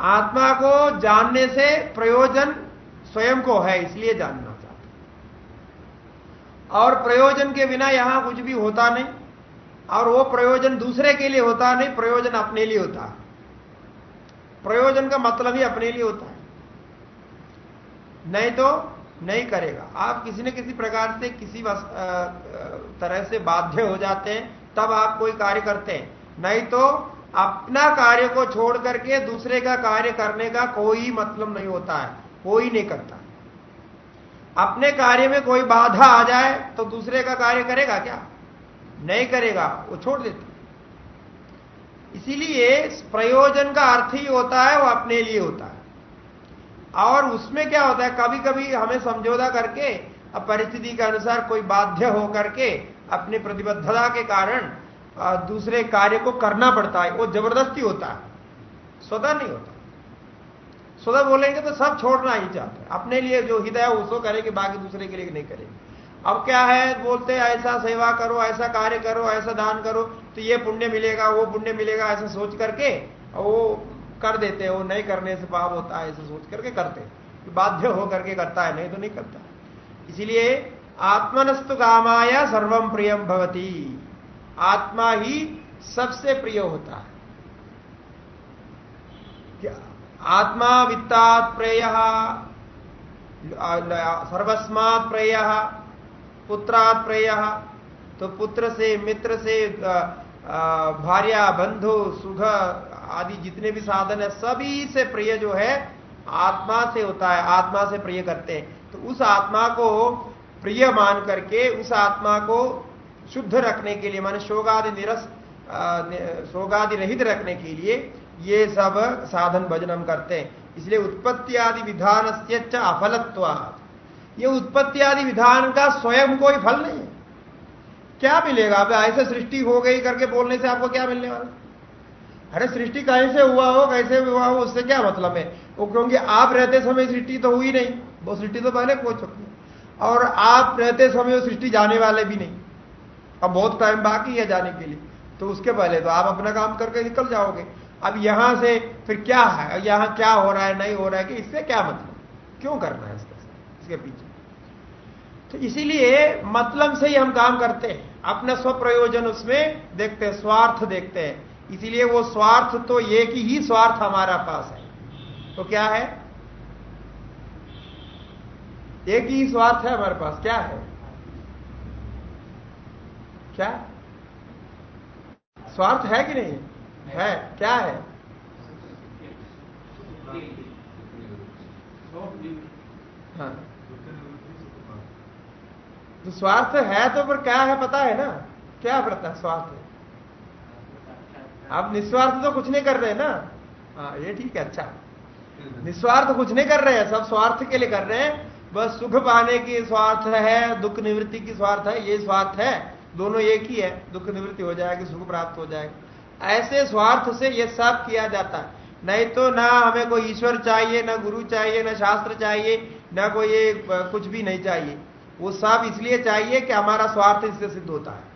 आत्मा को जानने से प्रयोजन स्वयं को है, इसलिए जानना चाहते और प्रयोजन के बिना यहाँ कुछ भी होता नहीं। और वो प्रयोजन दूसरे के लिए होता नहीं, प्रयोजन अपने लिए होता। प्रयोजन का मतलब ही अपने लिए होता है। नहीं तो नहीं करेगा। आप किसी न किसी प्रकार से किसी तरह से बाध्य हो जाते हैं, तब आप कोई कार्य करते हैं। नहीं तो अपना कार्य को छोड़ करके दूसरे का कार्य करने का कोई मतलब नहीं होता है। कोई नहीं करता। अपने कार्य में कोई बाधा आ जाए तो दूसरे का कार्य करेगा क्या? नहीं करेगा, वो छोड़ देता इसीलिए प्रयोजन का अर्थ ही होता है, वो अपने लिए होता है। और उसमें क्या होता है कभी कभी हमें समझौता करके, अब परिस्थिति के अनुसार कोई बाध्य हो करके अपनी प्रतिबद्धता के कारण दूसरे कार्य को करना पड़ता है, वो ज़बरदस्ती होता है। स्वतः नहीं होता। स्वतः बोलेंगे तो सब छोड़ना ही चाहते अपने लिए जो हित है उसको करेंगे, बाकी दूसरे के लिए नहीं करेंगे। अब क्या है? बोलते, ऐसा सेवा करो, ऐसा कार्य करो, ऐसा दान करो। तो ये पुण्य मिलेगा, वो पुण्य मिलेगा, ऐसा सोच करके वो कर देते हैं। वो नहीं करने से पाप होता है, ऐसा सोच करके करते बाध्य हो करके करता है, नहीं तो नहीं करता। इसीलिए आत्मनस्तु कामाया सर्वम प्रियम भवती। आत्मा ही सबसे प्रिय होता है। आत्मा वित्तात प्रेय सर्वस्मात् प्रेय। पुत्रात् प्रेय तो पुत्र से, मित्र से भार्या, बंधु, सुख आदि जितने भी साधन है, सभी से प्रिय जो है, आत्मा से होता है, आत्मा से प्रिय करते हैं। तो उस आत्मा को प्रिय मान करके, उस आत्मा को शुद्ध रखने के लिए, माने शोगादि निरस शोगादि रहित रखने के लिए, ये सब साधन भजन करते हैं। इसलिए उत्पत्ति आदि विधान से अफलत्व ये उत्पत्ति आदि विधान का स्वयं कोई फल नहीं है। क्या मिलेगा? अब ऐसे सृष्टि हो गई करके बोलने से आपको क्या मिलने वाला? अरे सृष्टि कैसे हुआ हो, कैसे हुआ हो, उससे क्या मतलब है? वो क्योंकि आप रहते समय सृष्टि तो हुई नहीं। वो सृष्टि तो पहले हो चुकी और आप रहते समय वो सृष्टि जाने वाले भी नहीं। अब बहुत टाइम बाकी है जाने के लिए। तो उसके पहले तो आप अपना काम करके निकल जाओगे। अब यहाँ से फिर क्या है? यहाँ क्या हो रहा है, नहीं हो रहा है कि इससे क्या मतलब? क्यों करना है इसके? इसके पीछे। तो इसीलिए मतलब से ही हम काम करते हैं। अपना स्वप्रयोजन उसमें देखते हैं, स्वार्थ देखते हैं। इसीलिए वो स्वार्थ तो एक ही स्वार्थ हमारा पास है। तो क्या है? एक ही स्वार्थ है हमारे पास, क्या है? क्या? स्वार्थ है कि नहीं? है। क्या है? हाँ। तो स्वार्थ है तो पर क्या है पता है ना? क्या पता स्वार्थ आप निस्वार्थ तो कुछ नहीं कर रहे ना? हाँ ये ठीक है अच्छा। निस्वार्थ कुछ नहीं कर रहे हैं, सब स्वार्थ के लिए कर रहे हैं। बस सुख पाने की स्वार्थ है, दुख निवृत्ति की स्वार्थ है, ये स्वार्थ है। दोनों एक ही है, दुख निवृत्ति हो जाएगी, सुख प्राप्त हो जाएगा। ऐसे स्वार्थ से ये सब किया जाता है। नहीं तो ना हमें कोई ईश्वर चाहिए, ना गुरु चाहिए, ना शास्त्र चाहिए, ना कोई कुछ भी नहीं चाहिए। वो सब इसलिए चाहिए कि हमारा स्वार्थ इससे सिद्ध होता है।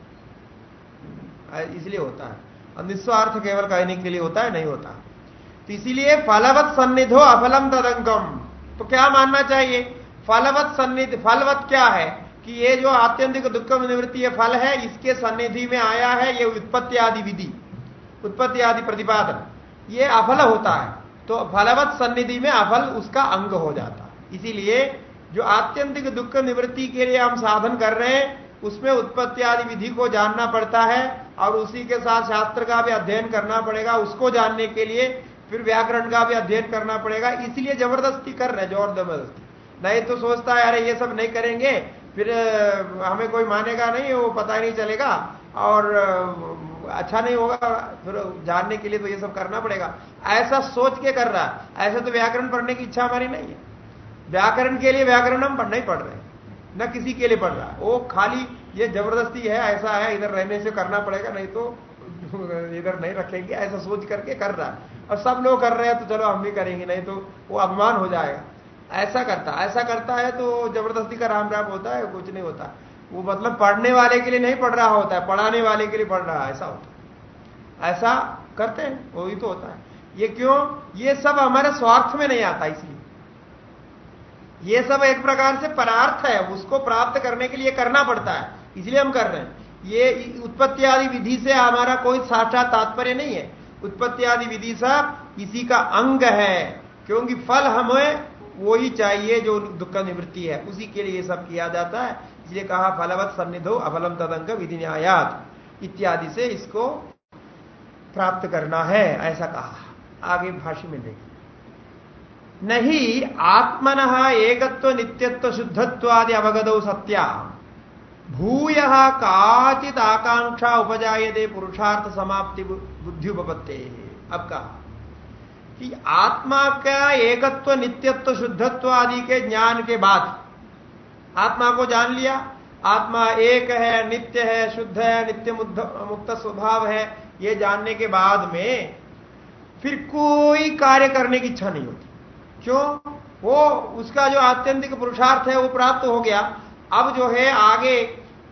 इसलिए होता है। और निस्वार्थ केवल कहने के लिए होता है, नहीं होता। तो इसीलिए फलवत सन्निधो अफलम तदंगम तो क्या मानना चाहिए? फलवत सन्निधि, फलवत क्या है? कि ये जो आत्यंतिक दुख निवृत्ति ये फल है, इसके सन्निधि में आया है ये उत्पत्ति आदि विधि, उत्पत्ति आदि प्रतिपादन। ये अफल होता है। तो फलवत सन्निधि में अफल उसका अंग हो जाता। है इसीलिए जो आत्यंतिक दुख निवृत्ति के लिए हम साधन कर रहे हैं, उसमें उत्पत्ति आदि विधि को जानना पड़ता है और उसी के साथ शास्त्र का भी अध्ययन करना पड़ेगा, उसको जानने के लिए फिर व्याकरण का भी अध्ययन करना पड़ेगा। इसलिए ज़बरदस्ती कर रहे ज़ोर ज़बरदस्ती। नहीं तो सोचता है, अरे, ये सब नहीं करेंगे। फिर हमें कोई मानेगा नहीं, वो पता ही नहीं चलेगा और अच्छा नहीं होगा। फिर जानने के लिए तो ये सब करना पड़ेगा। ऐसा सोच के कर रहा ऐसा तो व्याकरण पढ़ने की इच्छा हमारी नहीं है। व्याकरण के लिए व्याकरण हम नहीं पढ़ रहे न किसी के लिए पढ़ रहा है। वो खाली ये ज़बरदस्ती है, ऐसा है, इधर रहने से करना पड़ेगा, नहीं तो इधर नहीं रखेंगे, ऐसा सोच करके कर रहा है। और सब लोग कर रहे हैं तो चलो हम भी करेंगे, नहीं तो वो अपमान हो जाएगा। ऐसा करता ऐसा करता है तो ज़बरदस्ती का राम राम होता है, कुछ नहीं होता। वो मतलब पढ़ने वाले के लिए नहीं पढ़ रहा होता है, पढ़ाने वाले के लिए पढ़ रहा ऐसा होता है। ऐसा करते हैं, वही तो होता है। ये क्यों? ये सब हमारे स्वार्थ में नहीं आता इसलिए। ये सब एक प्रकार से परार्थ है, उसको प्राप्त करने के लिए करना पड़ता है, इसलिए हम कर रहे हैं। ये उत्पत्ति आदि विधि से हमारा कोई साक्षात तात्पर्य नहीं है। उत्पत्ति आदि विधि सब इसी का अंग है, क्योंकि फल हमें वो ही चाहिए जो दुख निवृत्ति है, उसी के लिए सब किया जाता है। इसलिए कहा, फलवत सन्निधो अफलम तदंग विधि न्यायात इत्यादि से इसको प्राप्त करना है, ऐसा कहा। आगे भाष्य में देखिए नहीं आत्मन एकत्व नित्यत्व शुद्धत्वादि अवगत सत्या भूय काचित आकांक्षा उपजाए पुरुषार्थ समाप्ति बुद्धि उपपत्ते अब कहा, कि आत्मा का एकत्व नित्यत्व शुद्धत्व आदि के ज्ञान के बाद, आत्मा को जान लिया। आत्मा एक है, नित्य है, शुद्ध है, नित्य मुक्त स्वभाव है, ये जानने के बाद में फिर कोई कार्य करने की इच्छा नहीं होती। क्यों? वो उसका जो आत्यंतिक पुरुषार्थ है वो प्राप्त हो गया। अब जो है, आगे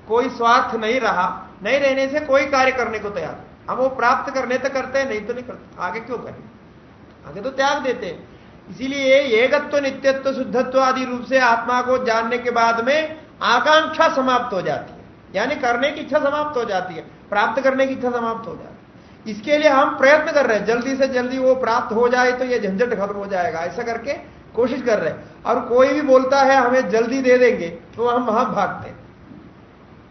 कोई स्वार्थ नहीं रहा। नहीं रहने से कोई कार्य करने को तैयार हम वो प्राप्त करने तो करते हैं, नहीं तो नहीं करते। आगे क्यों करें? आगे तो त्याग देते हैं। इसीलिए एकत्व नित्यत्व, शुद्धत्व आदि रूप से आत्मा को जानने के बाद में आकांक्षा समाप्त हो जाती है। यानी करने की इच्छा समाप्त हो जाती है। प्राप्त करने की इच्छा समाप्त हो जाती है। इसके लिए हम प्रयत्न कर रहे हैं, जल्दी से जल्दी वो प्राप्त हो जाए तो ये झंझट खत्म हो जाएगा, ऐसा करके कोशिश कर रहे हैं। और कोई भी बोलता है, हमें जल्दी दे देंगे तो हम वहाँ भागते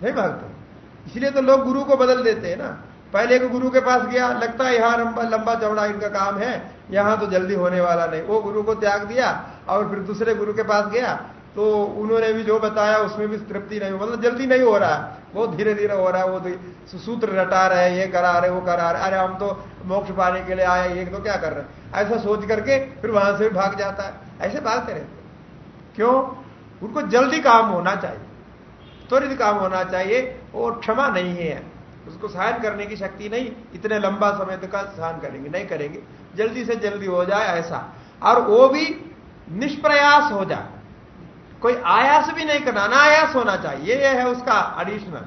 नहीं भागते इसलिए तो लोग गुरु को बदल देते हैं ना। पहले को गुरु के पास गया, लगता है, यहाँ लंबा लंबा चौड़ा इनका काम है, यहाँ तो जल्दी होने वाला नहीं। वो गुरु को त्याग दिया और फिर दूसरे गुरु के पास गया। तो उन्होंने भी जो बताया, उसमें भी तृप्ति नहीं मतलब जल्दी नहीं हो रहा है। बहुत धीरे धीरे हो रहा है, वो तो सूत्र रटा रहे ये करा रहे, वो करा रहे। अरे, हम तो मोक्ष पाने के लिए आए ये तो क्या कर रहे हैं? ऐसा सोच करके फिर वहाँ से भी भाग जाता है। ऐसे भागते रहते क्यों? उनको जल्दी काम होना चाहिए। त्वरित काम होना चाहिए वो क्षमा नहीं है। उसको सहन करने की शक्ति नहीं, इतने लंबा समय तक सहन करेंगे, नहीं करेंगे। जल्दी से जल्दी हो जाए, ऐसा। और वो भी निष्प्रयास हो जाए। कोई आयास भी नहीं करना, अनायास होना चाहिए, ये है उसका एडिशनल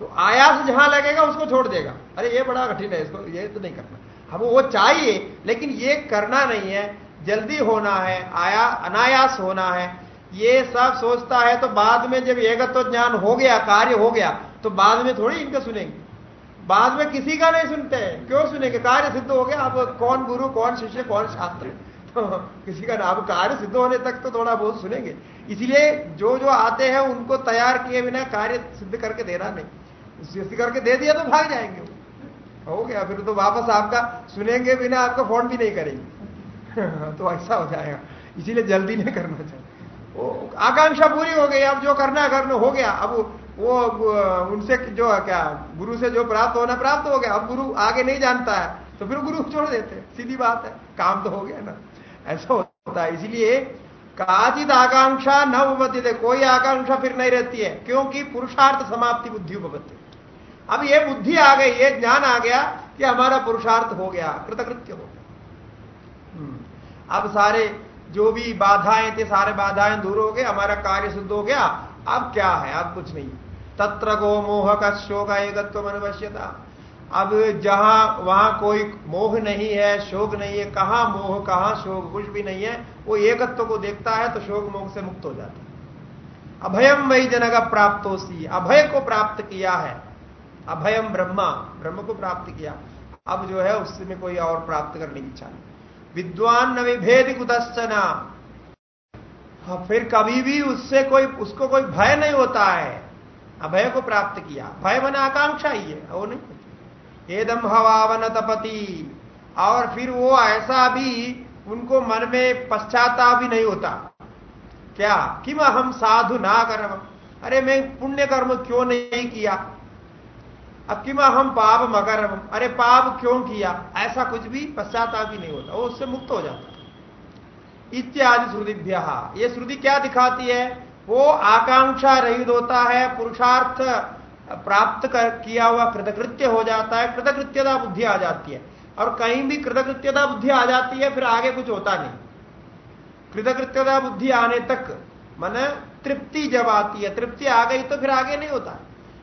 तो आयास जहाँ लगेगा, उसको छोड़ देगा। अरे, ये बड़ा कठिन है, इसको, ये तो नहीं करना। हम, वो चाहिए, लेकिन ये करना नहीं है, जल्दी होना है, आया, अनायास होना है, ये सब सोचता है तो बाद में जब एकत्व ज्ञान हो गया, कार्य हो गया तो बाद में थोड़ी इनका सुनेंगे। बाद में किसी का नहीं सुनते, क्यों सुनेंगे? कार्य सिद्ध हो गया, अब कौन गुरु, कौन शिष्य, कौन शास्त्र? तो किसी का अब कार्य सिद्ध होने तक तो थोड़ा बहुत सुनेंगे। इसलिए जो जो आते हैं, उनको तैयार किए बिना कार्य सिद्ध करके देना नहीं। सिद्ध करके दे दिया तो भाग जाएँगे हो गया, फिर तो वापस आपका सुनेंगे बिना आपका फ़ोन भी नहीं करेंगे। तो ऐसा हो जाएगा। इसीलिए जल्दी नहीं करना चाहिए। वो आकांक्षा पूरी हो गई। अब जो करना करना हो गया। अब वो उनसे जो क्या, गुरु से जो प्राप्त होना प्राप्त हो गया। अब गुरु आगे नहीं जानता है तो फिर गुरु छोड़ देते सीधी बात है। काम तो हो गया ना। ऐसा होता है। इसलिए काचित आकांक्षा न उपबद्ध थे कोई आकांक्षा फिर नहीं रहती है, क्योंकि पुरुषार्थ समाप्ति बुद्धि उपबद्ध अब ये बुद्धि आ गई, ये ज्ञान आ गया कि हमारा पुरुषार्थ हो गया, कृतकृत्य हो गया। हम्म। अब सारे जो भी बाधाएँ थे, सारे बाधाएँ दूर हो गए, हमारा कार्य सिद्ध हो गया। अब क्या है? अब कुछ नहीं। तत्र गो मोह का शोक एकत्व अनुवश्यता अब जहाँ वहाँ कोई मोह नहीं है शोक नहीं है कहाँ मोह कहाँ शोक कुछ भी नहीं है वो एकत्व को देखता है तो शोक मोह से मुक्त हो जाता है। अभयम वही जनक प्राप्त सी अभय को प्राप्त किया है। अभयम ब्रह्मा ब्रह्म को प्राप्त किया। अब जो है उसमें कोई और प्राप्त करने की इच्छा नहीं। विद्वान न विभेद कुतश्चना हाँ, फिर कभी भी उससे कोई उसको कोई भय नहीं होता है। अभय को प्राप्त किया। भय मन आकांक्षा ही है वो नहीं। एदम हवावन तपति और फिर वो ऐसा भी उनको मन में पश्चाताप भी नहीं होता। क्या? कि हम साधु ना कर्म अरे मैं पुण्य कर्म क्यों नहीं किया? अब कि हम पाप मगर अरे पाप क्यों किया? ऐसा कुछ भी पश्चाताप भी नहीं होता। वो उससे मुक्त हो जाता। इत्यादि श्रुतिभ्य। ये श्रुति क्या दिखाती है? वो आकांक्षा रहित होता है, पुरुषार्थ प्राप्त कर, किया हुआ कृतकृत्य हो जाता है, कृतकृत्यता बुद्धि आ जाती है। और कहीं भी कृतकृत्यता बुद्धि आ जाती है, फिर आगे कुछ होता नहीं। कृतकृत्यता बुद्धि आने तक, मन तृप्ति जब आती है, तृप्ति आ गई तो फिर आगे नहीं होता।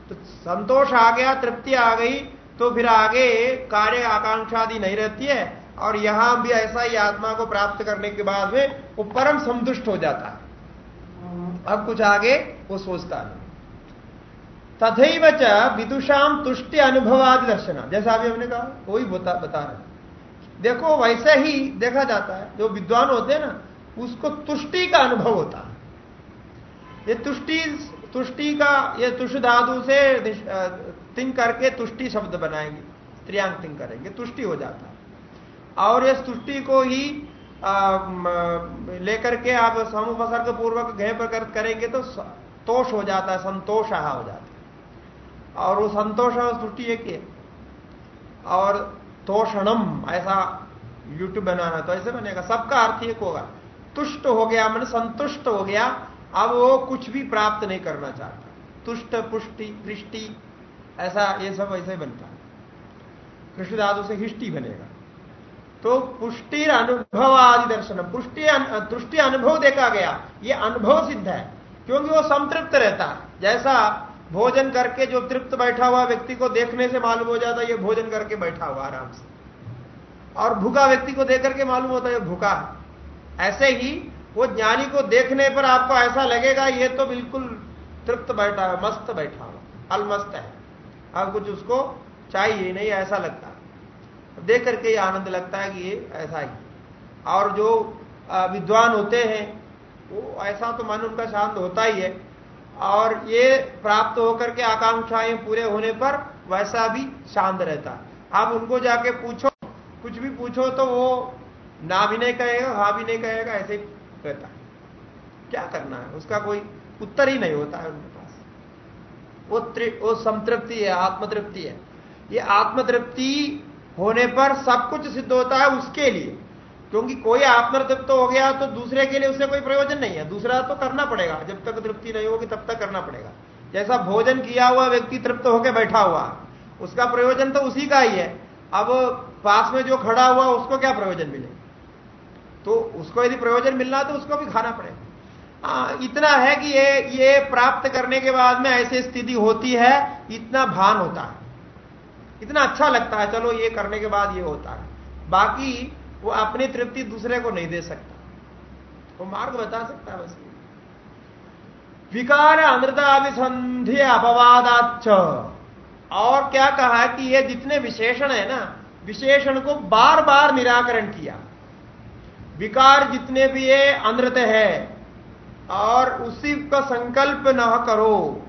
तो संतोष आ गया, तृप्ति आ गई तो फिर आगे कार्य आकांक्षा आदि नहीं रहती है, और यहाँ भी ऐसा ही आत्मा को प्राप्त करने के बाद में वो परम संतुष्ट हो जाता है। अब कुछ आगे वो सोचता नहीं। तथैव च विदुषाम तुष्टि अनुभवादि दर्शन जैसा अभी हमने कहा वही बता बता रहे देखो, वैसे ही देखा जाता है, जो विद्वान होते हैं ना, उसको तुष्टि का अनुभव होता है। ये तुष्टि तुष्टि का, ये तुष धातु से तिंग करके तुष्टि शब्द बनाएँगे, स्त्रियांग तिंग करेंगे, तुष्टि हो जाता है। और इस तुष्टि को ही लेकर के आप समुपसर्ग पूर्वक घय पर करेंगे तो तोष हो जाता है संतोष हो जाता है। और वो संतोष और तुष्टि एक ही और तोषणम, ऐसा यूट्यूब बनाना तो ऐसे बनेगा। सबका अर्थ एक होगा। तुष्ट हो गया, मैंने संतुष्ट हो गया, अब वो कुछ भी प्राप्त नहीं करना चाहता। तुष्ट, पुष्टि, दृष्टि, ऐसा, ये सब ऐसे ही बनता है। कृष्ण धातु से हिष्टि बनेगा। तो पुष्टि अनुभव आदि दर्शन पुष्टि तुष्टि अनुभव देखा गया। ये अनुभव सिद्ध है, क्योंकि वो संतृप्त रहता है। जैसा भोजन करके जो तृप्त बैठा हुआ व्यक्ति को देखने से मालूम हो जाता है, ये भोजन करके बैठा हुआ आराम से। और भूखा व्यक्ति को देख करके मालूम होता है भूखा। ऐसे ही वो ज्ञानी को देखने पर आपको ऐसा लगेगा, ये तो बिल्कुल तृप्त बैठा है, मस्त बैठा हुआ, अलमस्त है। अब कुछ उसको चाहिए नहीं, ऐसा लगता। देख करके ये आनंद लगता है कि ये ऐसा ही। और जो विद्वान होते हैं, वो ऐसा तो मन उनका शांत होता ही है और ये प्राप्त होकर के आकांक्षाएँ पूरे होने पर वैसा भी शांत रहता। आप उनको जाके पूछो, कुछ भी पूछो तो वो ना भी नहीं कहेगा, हा भी नहीं कहेगा, ऐसे रहता। क्या करना है? उसका कोई उत्तर ही नहीं होता है उनके पास। वो वो संतृप्ति है, आत्मतृप्ति है। ये आत्मतृप्ति होने पर सब कुछ सिद्ध होता है उसके लिए। क्योंकि कोई आत्मतृप्त हो गया तो दूसरे के लिए उसे कोई प्रयोजन नहीं है। दूसरा तो करना पड़ेगा। जब तक तृप्ति नहीं होगी तब तक करना पड़ेगा। जैसा भोजन किया हुआ व्यक्ति तृप्त होकर बैठा हुआ उसका प्रयोजन तो उसी का ही है। अब पास में जो खड़ा हुआ उसको क्या प्रयोजन मिले? तो उसको यदि प्रयोजन मिलना तो उसको भी खाना पड़ेगा। आ, इतना है कि ये ये प्राप्त करने के बाद में ऐसी स्थिति होती है इतना भान होता है। इतना अच्छा लगता है चलो ये करने के बाद ये होता है। बाकी वो अपनी तृप्ति दूसरे को नहीं दे सकता। वो मार्ग बता सकता है बस। विकार अमृताभिसंधि अपवादाच और क्या कहा कि ये जितने विशेषण है ना, विशेषण को बार बार निराकरण किया। विकार जितने भी ये अनृत है, और उसी का संकल्प न करो।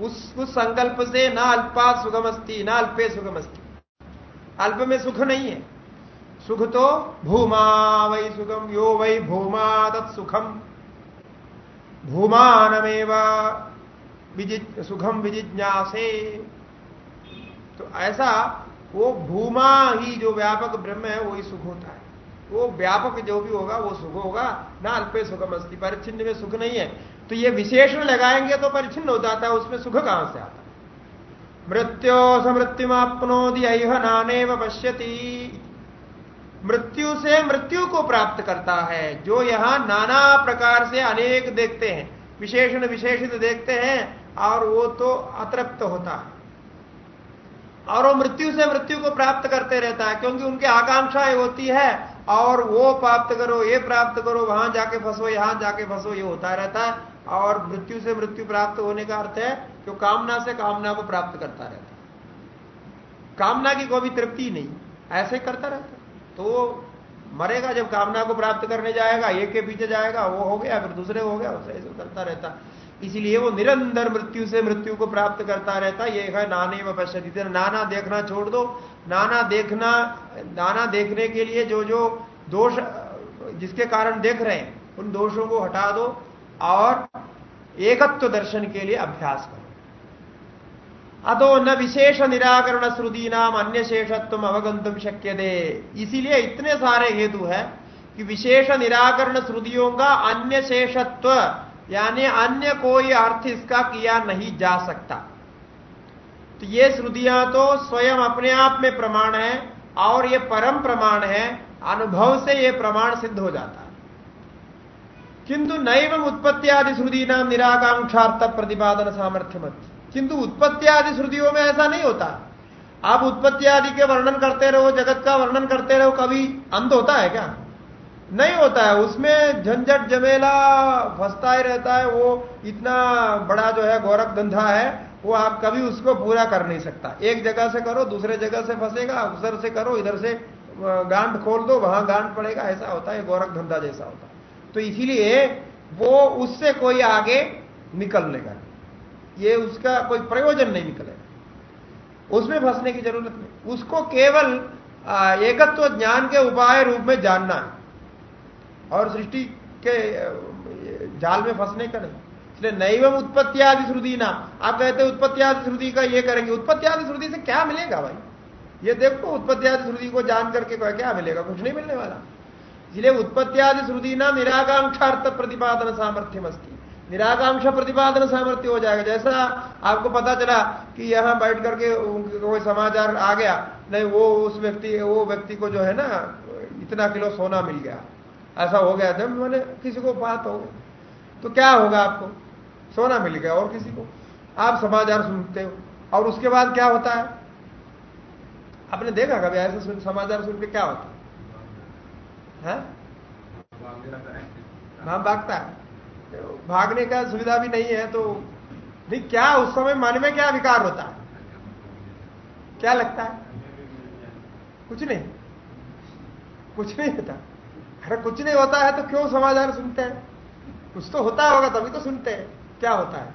उस उस संकल्प से ना अल्पा सुगमस्ती, ना अल्पे सुगमस्ती। अल्प में सुख नहीं है। सुख तो भूमा वै सुखम यो वै भूमा तत्सुखम भूमानमेव सुखम विजिज्ञासे। तो ऐसा वो भूमा ही जो व्यापक ब्रह्म है, वही सुख होता है। वो व्यापक जो भी होगा, वो सुख होगा। ना अल्पे सुखम अस्थि परिच्छिन्न में सुख नहीं है। तो ये विशेषण लगाएँगे तो परिच्छिन्न हो जाता है, उसमें सुख कहाँ से आता है? मृत्यो समृत्युमापनोदि अह नाने पश्यती। मृत्यु से मृत्यु को प्राप्त करता है। जो यहाँ नाना प्रकार से अनेक देखते हैं, विशेषण विशेषित देखते हैं, और वो तो अतृप्त होता है। और वो मृत्यु से मृत्यु को प्राप्त करते रहता है, क्योंकि उनकी आकांक्षाएँ होती है, और वो प्राप्त करो, ये प्राप्त करो, वहाँ जाके फंसो, यहाँ जाके फंसो, ये होता रहता है। और मृत्यु से मृत्यु प्राप्त होने का अर्थ है जो कामना से कामना को प्राप्त करता रहता है। कामना की कोई भी तृप्ति नहीं, ऐसे करता रहता तो वो मरेगा जब कामना को प्राप्त करने जाएगा, एक के पीछे जाएगा, वो हो गया, फिर दूसरे हो गया, उसे ऐसे करता रहता। इसीलिए वो निरंतर मृत्यु से मृत्यु को प्राप्त करता रहता। ये है नाने व पश्चित नाना देखना छोड़ दो। नाना देखना, नाना देखने के लिए जो जो दोष, जिसके कारण देख रहे हैं, उन दोषों को हटा दो और एकत्व दर्शन के लिए अभ्यास करो। अतो न विशेष निराकरण श्रुति नाम अन्य शेषत्व अवगंतुम शक्य दे इसीलिए इतने सारे हेतु है कि विशेष निराकरण श्रुतियों का अन्य शेषत्व यानी अन्य कोई अर्थ इसका किया नहीं जा सकता तो ये श्रुतियाँ तो स्वयं अपने आप में प्रमाण है और ये परम प्रमाण है अनुभव से ये प्रमाण सिद्ध हो जाता है किंतु नैव उत्पत्ति आदि श्रुति नाम निराकांक्षार्थ प्रतिपादन सामर्थ्य मत किंतु उत्पत्ति आदि श्रुतियों में ऐसा नहीं होता। आप उत्पत्ति आदि के वर्णन करते रहो, जगत का वर्णन करते रहो, कभी अंत होता है क्या? नहीं होता है। उसमें झंझट जमेला फंसता ही रहता है। वो इतना बड़ा जो है गोरख धंधा है, वो आप कभी उसको पूरा कर नहीं सकता। एक जगह से करो, दूसरे जगह से फंसेगा, उधर से करो, इधर से गांठ खोल दो, वहाँ गांठ पड़ेगा, ऐसा होता है गोरख धंधा जैसा होता है। तो इसीलिए वो उससे कोई आगे निकल लेगा ये उसका कोई प्रयोजन नहीं निकलेगा उसमें फंसने की ज़रूरत नहीं। उसको केवल एकत्व ज्ञान के उपाय रूप में जानना है। और सृष्टि के जाल में फंसने का नहीं। इसलिए नैवम उत्पत्ति आदि श्रुति ना। आप कहते हैं उत्पत्ति आदि श्रुति का ये करेंगे। उत्पत्ति आदि श्रुति से क्या मिलेगा भाई? ये देखो उत्पत्ति आदि श्रुति को जान करके क्या मिलेगा? कुछ नहीं मिलने वाला। इसलिए उत्पत्ति आदि श्रुति ना निराकांक्षार्थ प्रतिपादन सामर्थ्यम अस्ती निराकांक्षा प्रतिपादन सामर्थ्य हो जाएगा। जैसा आपको पता चला कि यहाँ बैठ करके कोई समाचार आ गया, नहीं, वो उस व्यक्ति, वो व्यक्ति को जो है ना, इतना किलो सोना मिल गया। ऐसा हो गया जब मैंने किसी को बात हो तो क्या होगा आपको? सोना मिल गया और किसी को। आप समाचार सुनते हो, और उसके बाद क्या होता है? आपने देखा कभी ऐसे समाचार सुन के क्या होता है? नाम भागता है। भागने का सुविधा भी नहीं है तो नहीं क्या उस समय मन में क्या विकार होता? है क्या लगता है? कुछ नहीं। कुछ नहीं होता। अरे कुछ नहीं होता है तो क्यों समाधान सुनते हैं? कुछ तो होता होगा, तभी तो सुनते हैं। क्या होता है?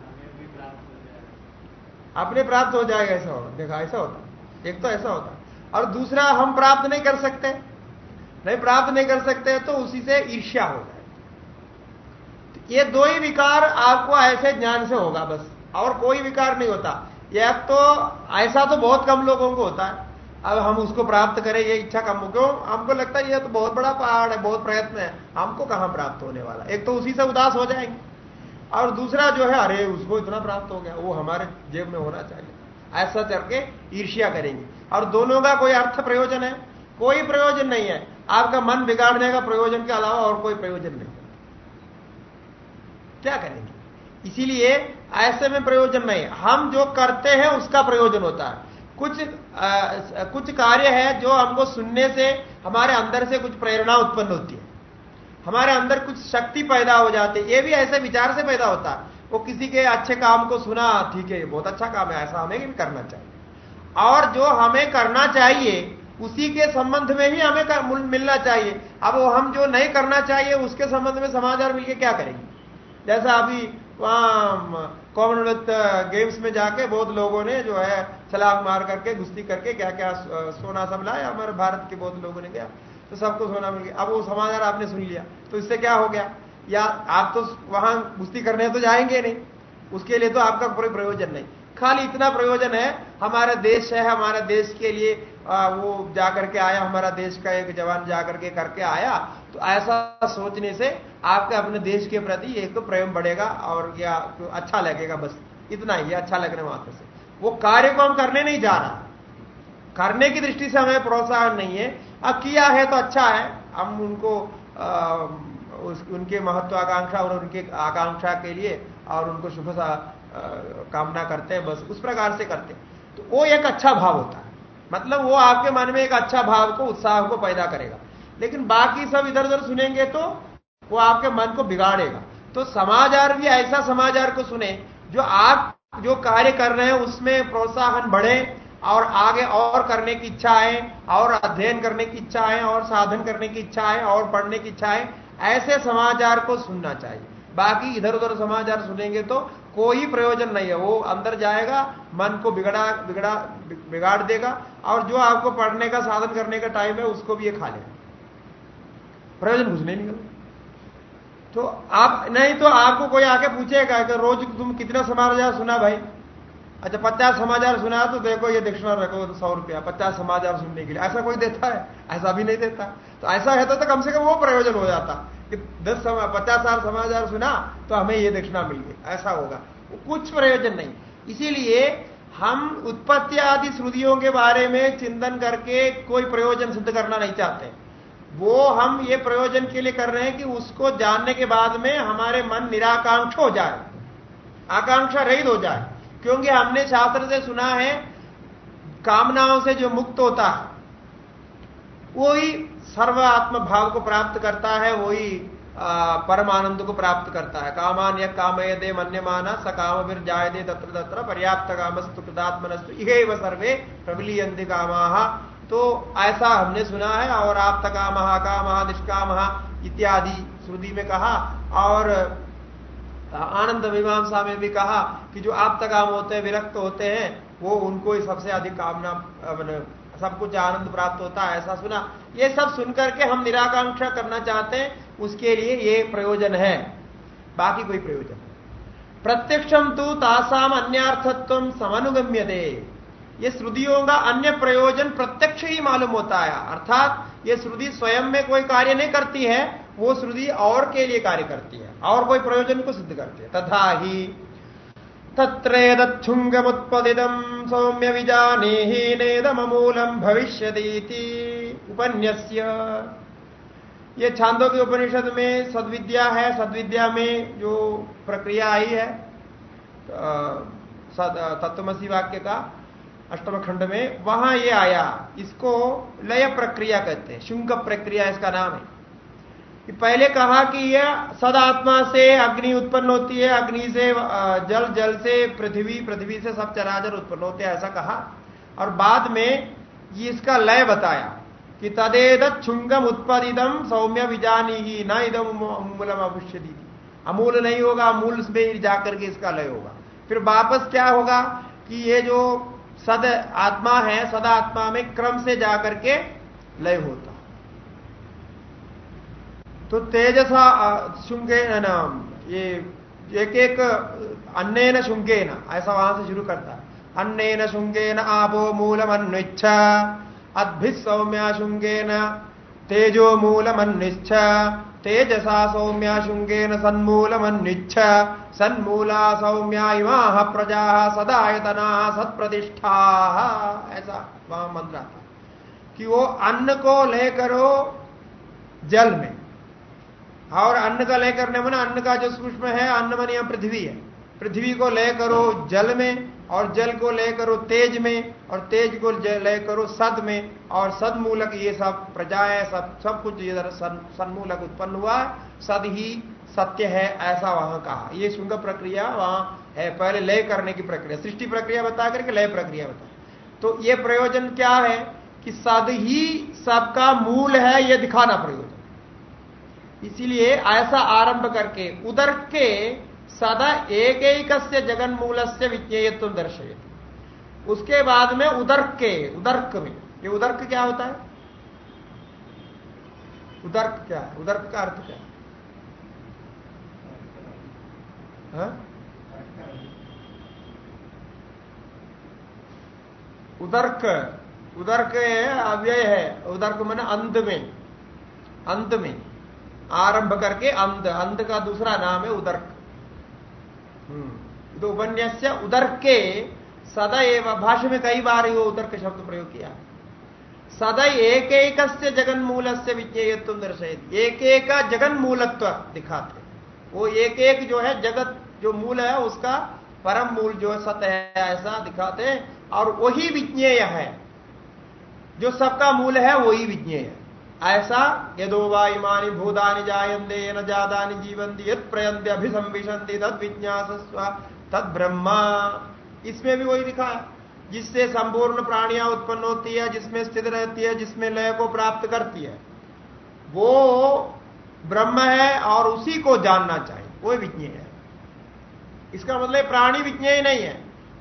अपने प्राप्त हो जाएगा, ऐसा होगा। देखा, ऐसा होता एक तो ऐसा होता और दूसरा, हम प्राप्त नहीं कर सकते। नहीं प्राप्त नहीं कर सकते तो उसी से ईर्ष्या हो तो ये दो ही विकार आपको ऐसे ज्ञान से होगा बस। और कोई विकार नहीं होता। यह तो ऐसा तो बहुत कम लोगों को होता है। अब हम उसको प्राप्त करें, ये इच्छा कम हो क्यों? हमको लगता है ये तो बहुत बड़ा पहाड़ है, बहुत प्रयत्न है। हमको कहाँ प्राप्त होने वाला एक तो उसी से उदास हो जाएँगे। और दूसरा जो है, अरे, उसको इतना प्राप्त हो गया, वो हमारे जेब में होना चाहिए। ऐसा करके ईर्ष्या करेंगे। और दोनों का कोई अर्थ प्रयोजन है? कोई प्रयोजन नहीं है। आपका मन बिगाड़ने का प्रयोजन के अलावा और कोई प्रयोजन नहीं। क्या करेंगे? इसीलिए ऐसे में प्रयोजन नहीं। हम जो करते हैं उसका प्रयोजन होता है। कुछ आ, कुछ कार्य है जो हमको सुनने से हमारे अंदर से कुछ प्रेरणा उत्पन्न होती है। हमारे अंदर कुछ शक्ति पैदा हो जाती है। ये भी ऐसे विचार से पैदा होता है। वो किसी के अच्छे काम को सुना ठीक है बहुत अच्छा काम है ऐसा हमें भी करना चाहिए। और जो हमें करना चाहिए उसी के संबंध में ही हमें कर, मिलना चाहिए। अब हम जो नहीं करना चाहिए उसके संबंध में समाचार मिलकर क्या करेंगे? जैसा अभी वहाँ कॉमनवेल्थ गेम्स में जाके बहुत लोगों ने जो है छलांग मार करके गुस्ती करके क्या क्या सोना सब लाया, हमारे भारत के बहुत लोगों ने गया तो सबको सोना मिल गया। अब वो समाचार आपने सुन लिया तो इससे क्या हो गया? या आप तो वहाँ गुस्ती करने तो जाएँगे नहीं, उसके लिए तो आपका कोई प्रयोजन नहीं। खाली इतना प्रयोजन है, हमारा देश है, हमारे देश के लिए आ, वो जाकर के आया हमारा देश का एक जवान जाकर के करके आया। तो ऐसा सोचने से आपके अपने देश के प्रति एक तो प्रेम बढ़ेगा और या तो अच्छा लगेगा बस। इतना ही अच्छा लगने मात्र से। वो कार्य को हम करने नहीं जा रहा। करने की दृष्टि से हमें प्रोत्साहन नहीं है। अब किया है तो अच्छा है। हम उनको आ, उस, उनके महत्वाकांक्षा और उनके आकांक्षा के लिए और उनको शुभ कामना करते हैं बस उस प्रकार से करते हैं। तो वो एक अच्छा भाव होता है। मतलब वो आपके मन में एक अच्छा भाव को, उत्साह को पैदा करेगा। लेकिन बाकी सब इधर उधर सुनेंगे तो वो आपके मन को बिगाड़ेगा। तो समाचार भी ऐसा समाचार को सुने, जो आप जो कार्य कर रहे हैं, उसमें प्रोत्साहन बढ़े और आगे और करने की इच्छा है और अध्ययन करने की इच्छा है और साधन करने की इच्छा है और पढ़ने की इच्छा है ऐसे समाचार को सुनना चाहिए। बाकी इधर उधर समाचार सुनेंगे तो कोई प्रयोजन नहीं है। वो अंदर जाएगा, मन को बिगड़ा बिगड़ा, बिगाड़ देगा और जो आपको पढ़ने का, साधन करने का टाइम है, उसको भी ये खा लेगा। प्रयोजन कुछ नहीं निकल तो आप, नहीं तो आपको कोई आके पूछेगा कि रोज तुम कितना समाचार सुना भाई? अच्छा पचास समाचार सुना तो देखो ये दक्षिणा रखो तो सौ रुपया पचास समाचार सुनने के लिए। ऐसा कोई देता है? ऐसा भी नहीं देता। तो ऐसा है तो, तो कम से कम वो प्रयोजन हो जाता कि दस समा पचास साल समाचार सुना तो हमें ये दक्षिणा मिल गई। ऐसा होगा। कुछ प्रयोजन नहीं। इसीलिए हम उत्पत्ति आदि श्रुतियों के बारे में चिंतन करके कोई प्रयोजन सिद्ध करना नहीं चाहते। वो हम ये प्रयोजन के लिए कर रहे हैं कि उसको जानने के बाद में हमारे मन निराकांक्ष हो जाए। आकांक्षा रहित हो जाए। क्योंकि हमने शास्त्र से सुना है, कामनाओं से जो मुक्त होता है, वही सर्व आत्म भाव को प्राप्त करता है, वही परमानंद को प्राप्त करता है। कामान या कामय दे मन्यमाना, स काम फिर जाय दे तत्र तत्र, पर्याप्त कामस्तु कृतात्मनस्तु इहे सर्वे प्रबलियंति कामा। तो ऐसा हमने सुना है, और आप तका महाकाम निष्काम इत्यादि श्रुति में कहा, और आनंद मीमांसा में भी कहा कि जो आप तकाम होते हैं, विरक्त होते हैं, वो उनको ही सबसे अधिक कामना सब कुछ आनंद प्राप्त होता है, ऐसा सुना। ये सब सुनकर के हम निराकांक्षा करना चाहते हैं, उसके लिए ये प्रयोजन है। बाकी कोई प्रयोजन प्रत्यक्षम तो तासाम अन्यार्थत्व समानुगम्य दे ये श्रुतियों का अन्य प्रयोजन प्रत्यक्ष ही मालूम होता है। अर्थात ये श्रुति स्वयं में कोई कार्य नहीं करती है वो श्रुति और के लिए कार्य करती है, और कोई प्रयोजन को सिद्ध करती है। तथा ही तत्रेदच्छुंगमुत्पदिदम सौम्य विजाने नेदमूलम भविष्य उपन्यस्य। ये छांदों के उपनिषद में सदविद्या है, सदविद्या में जो प्रक्रिया आई है तत्वमसी वाक्य का अष्टम खंड में, वहाँ ये आया, इसको लय प्रक्रिया कहते हैं, शुंग प्रक्रिया इसका नाम है। कि पहले कहा कि यह सदात्मा से अग्नि उत्पन्न होती है, अग्नि से जल जल से, पृथ्वी पृथ्वी से सब चराचर उत्पन्न होते हैं, ऐसा कहा। और बाद में ये इसका लय बताया कि तदेद छुंगम उत्पादितम सौम्य विजानी ही न इदम मूलम अवश्य दी अमूल नहीं होगा, अमूल में जाकर के इसका लय होगा। फिर वापस क्या होगा कि ये जो सद आत्मा है सदा आत्मा में क्रम से जाकर के लय होता तो तेजसा शुंगे नाम ये एक एक अन्य न न ऐसा वहाँ से शुरू करता अन्य न शुंगे न आपो मूलम अन्विच्छा अद्भि सौम्या शुंगे न तेजो मूलमन्निच्छ, तेजसा सौम्या शुंगेन सन्मूलमन्निच्छ, सन्मूला सौम्या इमा प्रजा सदायतना सत्प्रतिष्ठा, ऐसा वहाँ मंत्र आता कि वो अन्न को लेकर जल में और अन्न का लय करने में अन्न का जो सूक्ष्म है, अन्न मन या पृथ्वी है। पृथ्वी को लय करो जल में और जल को लय करो तेज में और तेज को लय करो सद में और सदमूलक ये सब प्रजा है, सब सब कुछ इधर सन्मूलक उत्पन्न हुआ। सद ही सत्य है, ऐसा वहाँ कहा। ये शुंग प्रक्रिया वहाँ है, पहले लय करने की प्रक्रिया। सृष्टि प्रक्रिया बता करके लय प्रक्रिया बता। तो ये प्रयोजन क्या है कि सद ही सबका मूल है, ये दिखाना प्रयोजन। इसीलिए ऐसा आरंभ करके उदर के सदा एक एक जगन मूल से विज्ञेयत्व दर्शय उसके बाद में उदर्क के, उदर्क में। ये उदर्क क्या होता है? उदर्क क्या है? उदर्क का अर्थ क्या हाँ? उदर्क उदर्क अव्यय है। उदर्क मैंने अंत में अंत में। आरंभ करके अंत अंत का दूसरा नाम है उदर्क। हम्म। तो उपन्यास उदर्के, सदा एवं, भाष्य में कई बार ही वो उदर्क शब्द प्रयोग किया। सदा एक एक जगन मूल से विज्ञेयत्व दर्शित एक एक जगन मूलत्व दिखाते। वो एक एक जो है, जगत जो मूल है, उसका परम मूल जो सत्य है, ऐसा दिखाते। और वही विज्ञेय है। जो सबका मूल है, वही विज्ञेय ऐसा यदो वा इमानी भूतानि जायन्ते, न जातानि जीवंती यद प्रयंते अभिसंविशंति तद विज्ञासस्व तद ब्रह्मा। इसमें भी वही दिखा जिससे संपूर्ण प्राणियाँ उत्पन्न होती है, जिसमें स्थित रहती है, जिसमें लय को प्राप्त करती है। वो ब्रह्म है और उसी को जानना चाहिए, वो विज्ञेय है। इसका मतलब प्राणी विज्ञेय नहीं है।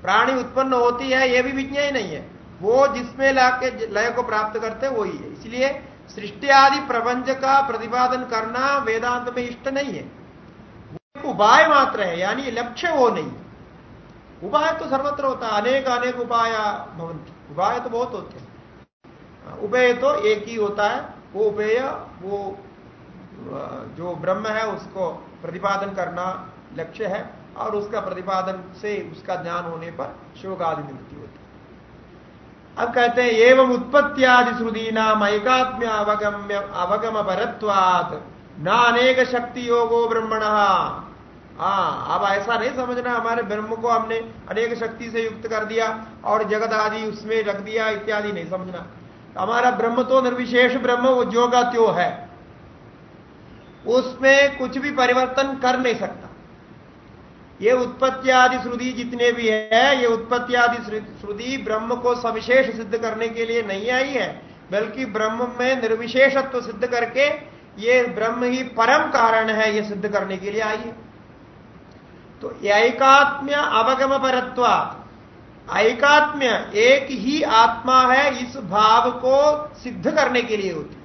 प्राणी उत्पन्न होती है यह भी विज्ञेय नहीं है। वो जिसमें लय को प्राप्त करते वही है। इसलिए सृष्टि आदि प्रपंच का प्रतिपादन करना वेदांत में इष्ट नहीं है। वो उपाय मात्र है, यानी लक्ष्य वो नहीं। उपाय तो सर्वत्र होता है, अनेक अनेक उपाय भवंती। उपाय तो बहुत होते हैं। उपेय तो एक ही होता है, वो उपेय, वो जो ब्रह्म है, उसको प्रतिपादन करना लक्ष्य है, और उसका प्रतिपादन से उसका ज्ञान होने पर शोक आदि निवृत्ति होती अब कहते हैं, एवं उत्पत्ति आदि श्रुति नाम एकात्म्य अवगम्य अवगम परत्वाद न अनेक शक्ति योगो ब्रह्मण। हाँ अब ऐसा नहीं समझना, हमारे ब्रह्म को हमने अनेक शक्ति से युक्त कर दिया और जगत आदि उसमें रख दिया, इत्यादि नहीं समझना। हमारा ब्रह्म तो निर्विशेष ब्रह्म, वो जो का त्यो है। उसमें कुछ भी परिवर्तन कर नहीं सकता। ये उत्पत्ति आदि श्रुति जितने भी है, ये उत्पत्ति आदि श्रुति ब्रह्म को सविशेष सिद्ध करने के लिए नहीं आई है, बल्कि ब्रह्म में निर्विशेषत्व सिद्ध करके ये ब्रह्म ही परम कारण है, ये सिद्ध करने के लिए आई है। तो ऐकात्म्य अवगम परत्वा ऐकात्म्य एक ही आत्मा है, इस भाव को सिद्ध करने के लिए होती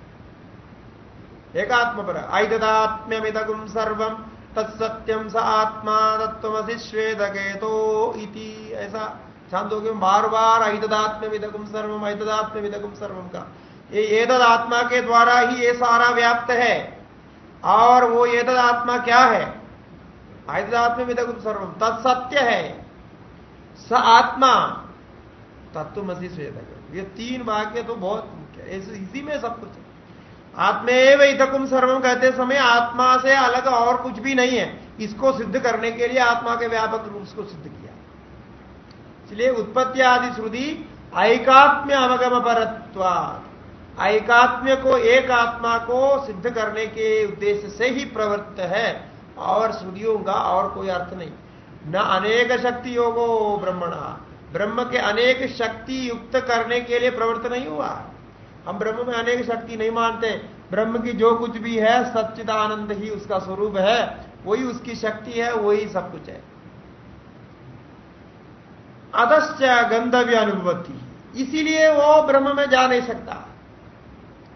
एकात्म पर ऐदात्म्यमिदगुम सर्वम। तत्सत्यम स आत्मा तत्वसी श्वेत केतो इति। ऐसा छांदोग्य बार बार ऐतदात्म विदगुम सर्वम ऐतदात्म विदगुम सर्वम का। ये एतद आत्मा के द्वारा ही ये सारा व्याप्त है, और वो एतद आत्मा क्या है? ऐतदात्म विदगुम सर्वम, तत्सत्य है। स आत्मा तत्वमसी श्वेत ये तीन वाक्य तो बहुत मुख्य इसी में सब कुछ आत्मेव इतकुम सर्वम कहते समय आत्मा से अलग और कुछ भी नहीं है। इसको सिद्ध करने के लिए आत्मा के व्यापक रूप को सिद्ध किया। इसलिए उत्पत्ति आदि श्रुति, ऐकात्म्य अवगम परत्वा ऐकात्म्य को एक आत्मा को सिद्ध करने के उद्देश्य से ही प्रवृत्त है और श्रुतियों का और कोई अर्थ नहीं। न अनेक शक्ति योगो ब्रह्मणा। ब्रह्म के अनेक शक्ति युक्त करने के लिए प्रवृत्त नहीं हुआ। हम ब्रह्म में अनेक शक्ति नहीं मानते। ब्रह्म की जो कुछ भी है, सच्चिदानंद ही उसका स्वरूप है। वही उसकी शक्ति है, वही सब कुछ है। अदश्च गंधव्य अनुभवती। इसीलिए वो ब्रह्म में जा नहीं सकता।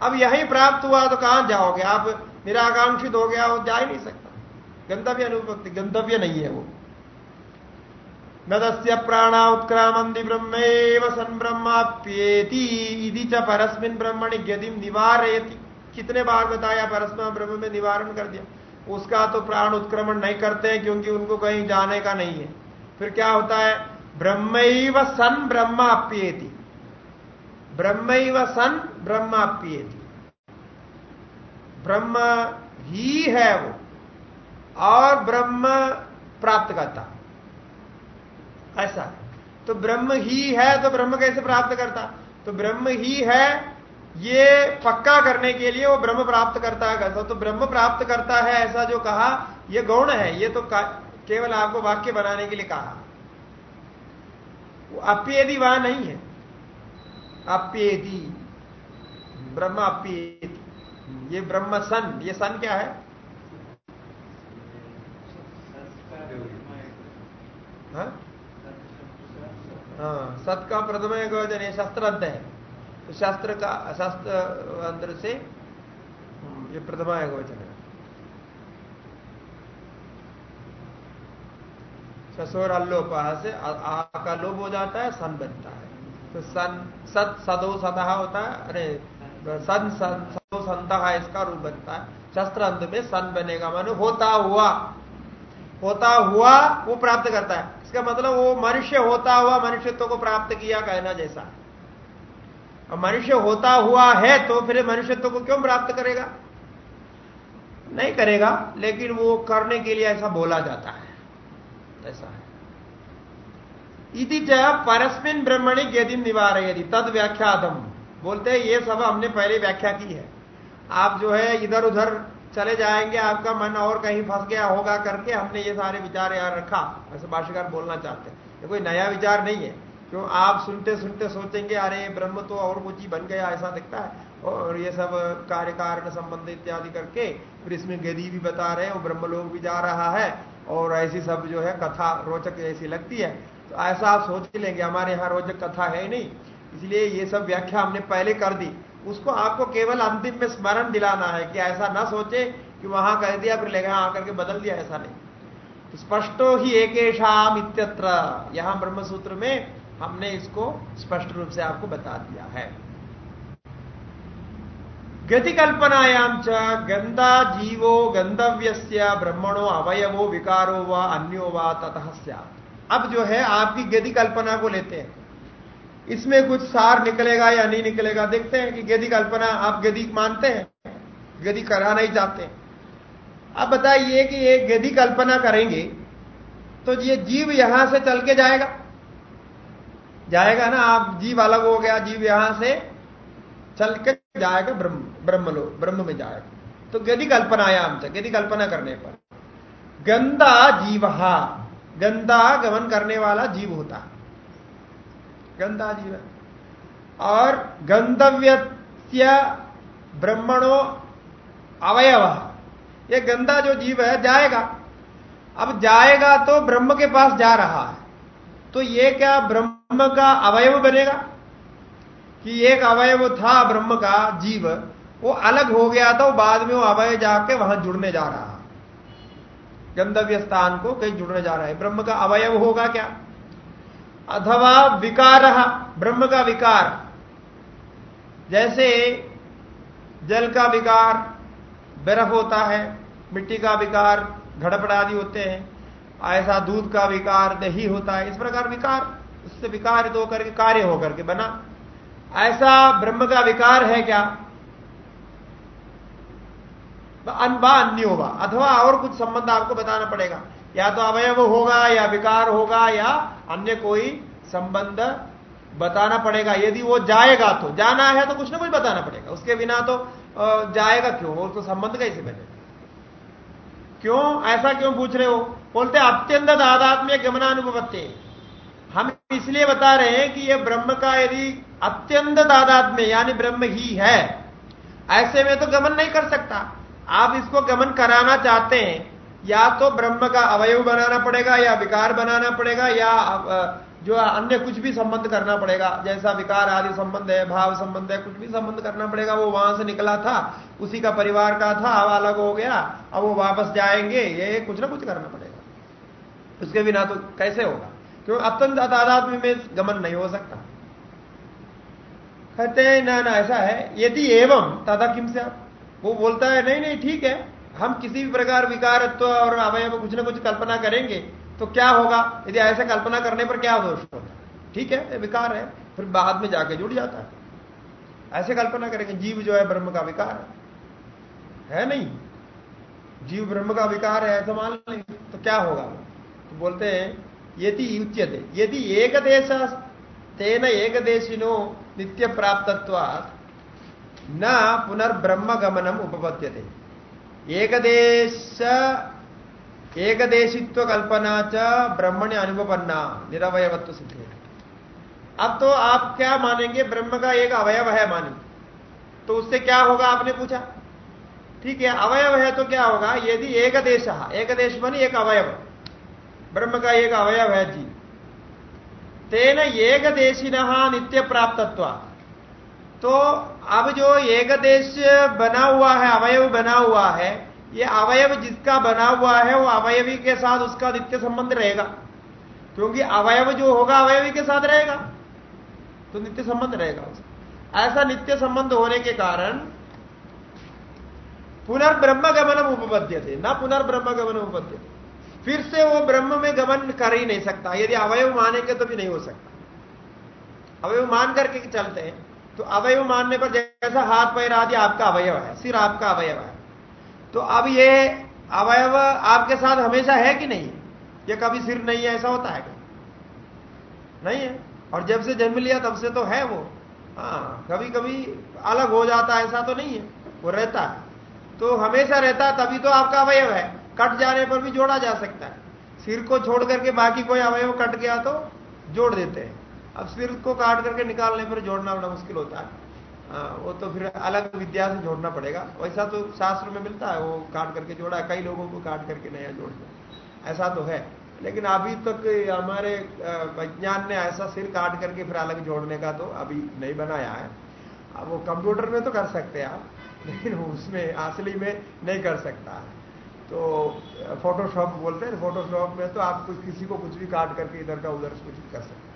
अब यही प्राप्त हुआ तो कहाँ जाओगे? आप निराकांक्षित हो गया, वो जा ही नहीं सकता। गंधव्य अनुभवती गंधव्य नहीं है वो। नदस्य प्राणा उत्क्रामंदी ब्रह्म सन ब्रह्माप्येति च परस्मिन ब्रह्मणि गति निवारयति। कितने बार बताया परस्मा ब्रह्म में निवारण कर दिया? उसका तो प्राण उत्क्रमण नहीं करते हैं क्योंकि उनको कहीं जाने का नहीं है। फिर क्या होता है? ब्रह्म सन ब्रह्माप्येति ब्रह्म सन ब्रह्माप्येति ब्रह्म ही है वो। और ब्रह्म प्राप्त करता ऐसा। तो ब्रह्म ही है तो ब्रह्म कैसे प्राप्त करता? तो ब्रह्म ही है ये पक्का करने के लिए वो ब्रह्म प्राप्त करता है। कैसा तो ब्रह्म प्राप्त करता है ऐसा जो कहा ये गौण है ये तो केवल आपको वाक्य बनाने के लिए कहा। वो अप्येदी वहाँ नहीं है। अप्येदी। ब्रह्म अप्येदी। ये ब्रह्म सन। ये सन क्या हाँ, हाँ? सत का प्रथम गोचन है शस्त्र अंत है। तो शास्त्र का, शास्त्र अंतर से ये प्रथमा गोचन है। ससोर अल्लोपा से आ का लोप हो जाता है, सन बनता है। तो सन, सत, सदो सदा होता है, अरे, सन सन, सदो, संता इसका रूप बनता है। शस्त्र अंत में सन बनेगा, मानो होता हुआ होता हुआ वो प्राप्त करता है। इसका मतलब वो मनुष्य होता हुआ मनुष्यत्व को प्राप्त किया कहना जैसा। अब मनुष्य होता हुआ है तो फिर मनुष्यत्व को क्यों प्राप्त करेगा? नहीं करेगा, लेकिन वो करने के लिए ऐसा बोला जाता है। ऐसा है। इति च परस्मिन ब्रह्मणि गदिम निवार यदि तद व्याख्यातम। बोलते हैं, ये सब हमने पहले व्याख्या की है। आप जो है इधर उधर चले जाएँगे, आपका मन और कहीं फंस गया होगा करके हमने ये सारे विचार यार रखा। ऐसे भाष्यकार बोलना चाहते हैं। ये कोई नया विचार नहीं है। क्यों? आप सुनते सुनते सोचेंगे, अरे, ब्रह्म तो और कुछ ही बन गया, ऐसा दिखता है। और ये सब कार्य कारण संबंध इत्यादि करके फिर इसमें गदी भी बता रहे हैं, वो ब्रह्म लोग भी जा रहा है। और ऐसी सब जो है कथा, रोचक ऐसी लगती है। तो ऐसा आप सोच ही लेंगे, हमारे यहाँ रोचक कथा है नहीं। इसलिए ये सब व्याख्या हमने पहले कर दी। उसको आपको केवल अंतिम में स्मरण दिलाना है कि ऐसा ना सोचे कि वहाँ कह दिया, फिर लेगा आकर के बदल दिया, ऐसा नहीं। तो स्पष्टो ही एक इत्यत्र। यहाँ ब्रह्मसूत्र में हमने इसको स्पष्ट रूप से आपको बता दिया है। गति कल्पनायाम च गंदा जीवो गंधव्य ब्रह्मणो अवयवो, विकारो व अन्यो व, ततः अब जो है, आपकी गति कल्पना को लेते हैं। इसमें कुछ सार निकलेगा या नहीं निकलेगा, देखते हैं कि गति कल्पना आप गति मानते हैं गति करा नहीं चाहते अब बताइए कि ये गति कल्पना करेंगे तो ये जीव यहाँ से चल के जाएगा। जाएगा ना, आप जीव अलग हो गया, जीव यहाँ से चल के जाएगा ब्रह्म ब्रह्म ब्रह्म में जाएगा। तो गति कल्पनायाम हमसे गति कल्पना करने पर। गंदा जीवहा, गंदा गमन करने वाला जीव होता गंदा जीव है और गंधव्य ब्रह्मणो अवयव। ये गंदा जो जीव है, जाएगा। अब जाएगा तो ब्रह्म के पास जा रहा है। तो ये क्या ब्रह्म का अवयव बनेगा? कि एक अवयव था ब्रह्म का जीव, वो अलग हो गया था वो बाद में वो अवयव जाके वहाँ जुड़ने जा रहा गंतव्य स्थान को कहीं जुड़ने जा रहा है। ब्रह्म का अवयव होगा क्या? अथवा विकार, ब्रह्म का विकार। जैसे जल का विकार, बर्फ़ होता है, मिट्टी का विकार घड़पड़ आदि होते हैं। ऐसा दूध का विकार, दही होता है, इस प्रकार विकार, उससे विकार होकर के कार्य होकर के बना। ऐसा ब्रह्म का विकार है क्या? अनबा अन्य होगा अथवा और कुछ संबंध आपको बताना पड़ेगा। या तो अवयव होगा या विकार होगा या अन्य कोई संबंध बताना पड़ेगा। यदि वो जाएगा तो जाना है तो कुछ ना कुछ बताना पड़ेगा। उसके बिना तो जाएगा क्यों? वो तो संबंध कैसे बनेगा? क्यों? ऐसा क्यों पूछ रहे हो? बोलते, अत्यंत दादात्म्य गमनानुभवत्य हम इसलिए बता रहे हैं कि यह ब्रह्म का यदि अत्यंत दादात्म्य यानी ब्रह्म ही है, ऐसे में तो गमन नहीं कर सकता। आप इसको गमन कराना चाहते हैं या तो ब्रह्म का अवयव बनाना पड़ेगा या विकार बनाना पड़ेगा या जो अन्य कुछ भी संबंध करना पड़ेगा, जैसा विकार आदि संबंध है, भाव संबंध है, कुछ भी संबंध करना पड़ेगा, वो वहाँ से निकला था, उसी का परिवार का था, अब अलग हो गया, अब वो वापस जाएँगे, ये कुछ ना कुछ करना पड़ेगा। उसके बिना तो कैसे होगा? क्यों? अत्यंत तादात्म्य में गमन नहीं हो सकता। कहते हैं, ना ना, ऐसा है, यदि एवं तथा किम से आप? वो बोलता है, नहीं नहीं, ठीक है हम किसी भी प्रकार विकारत्व और अवय कुछ ना कुछ कल्पना करेंगे तो क्या होगा? यदि ऐसा कल्पना करने पर क्या दोष होगा? ठीक है विकार है, फिर बाद में जाके जुड़ जाता है। ऐसे कल्पना करेंगे, जीव जो है ब्रह्म का विकार है। है नहीं? जीव ब्रह्म का विकार है, ऐसा मान लें तो क्या होगा? तो बोलते हैं, यदि उच्यते यदि एक देश तेन एक देशिनो नित्य प्राप्तत्वा न पुनर्ब्रह्म गमनम उपपद्यते। एकदेश एकदेशित्व कल्पना च ब्रह्मण्य अनुपन्ना निरवयत्व सिद्धि अब तो आप क्या मानेंगे ब्रह्म का एक अवयव है मानेंगे तो उससे क्या होगा आपने पूछा ठीक है अवयव है तो क्या होगा यदि एक देश एक देश बनी एक अवयव ब्रह्म का एक अवयव है जी तेन एक देशी नित्य प्राप्तत्व तो अब जो एक देश बना हुआ है, अवयव बना हुआ है, ये अवयव जिसका बना हुआ है, वो अवयवी के साथ उसका नित्य संबंध रहेगा। क्योंकि अवयव जो होगा, अवयवी के साथ रहेगा। तो नित्य संबंध रहेगा उसका। ऐसा नित्य संबंध होने के कारण पुनर्ब्रह्म गमनम उपपद्य थे ना पुनर्ब्रह्म गमन उपपद्य फिर से वो ब्रह्म में गमन कर ही नहीं सकता। यदि अवयव मानेंगे तो भी नहीं हो सकता। अवयव मान करके चलते हैं। तो अवयव मानने पर जैसा हाथ पैर आदि आपका अवयव है, सिर आपका अवयव है। तो अब ये अवयव आपके साथ हमेशा है कि नहीं? ये कभी सिर नहीं है, ऐसा होता है क्या? नहीं है। और जब से जन्म लिया, तब से तो है वो। हाँ कभी कभी अलग हो जाता है, ऐसा तो नहीं है। वो रहता है। तो हमेशा रहता है, तभी तो आपका अवयव है। कट जाने पर भी जोड़ा जा सकता है। सिर को छोड़ करके बाकी कोई अवयव कट गया तो जोड़ देते हैं। अब सिर को काट करके निकालने पर जोड़ना बड़ा मुश्किल होता है। आ, वो तो फिर अलग विद्या से जोड़ना पड़ेगा। वैसा तो शास्त्र में मिलता है वो काट करके जोड़ा है। कई लोगों को काट करके नया जोड़ दिया। ऐसा तो है। लेकिन अभी तक हमारे विज्ञान ने ऐसा सिर काट करके फिर अलग जोड़ने का तो अभी नहीं बनाया है। अब वो कंप्यूटर में तो कर सकते हैं आप लेकिन उसमें असली में नहीं कर सकता तो फोटोशॉप बोलते हैं। फोटोशॉप में तो आप कुछ किसी को कुछ भी काट करके इधर का उधर कुछ कर सकते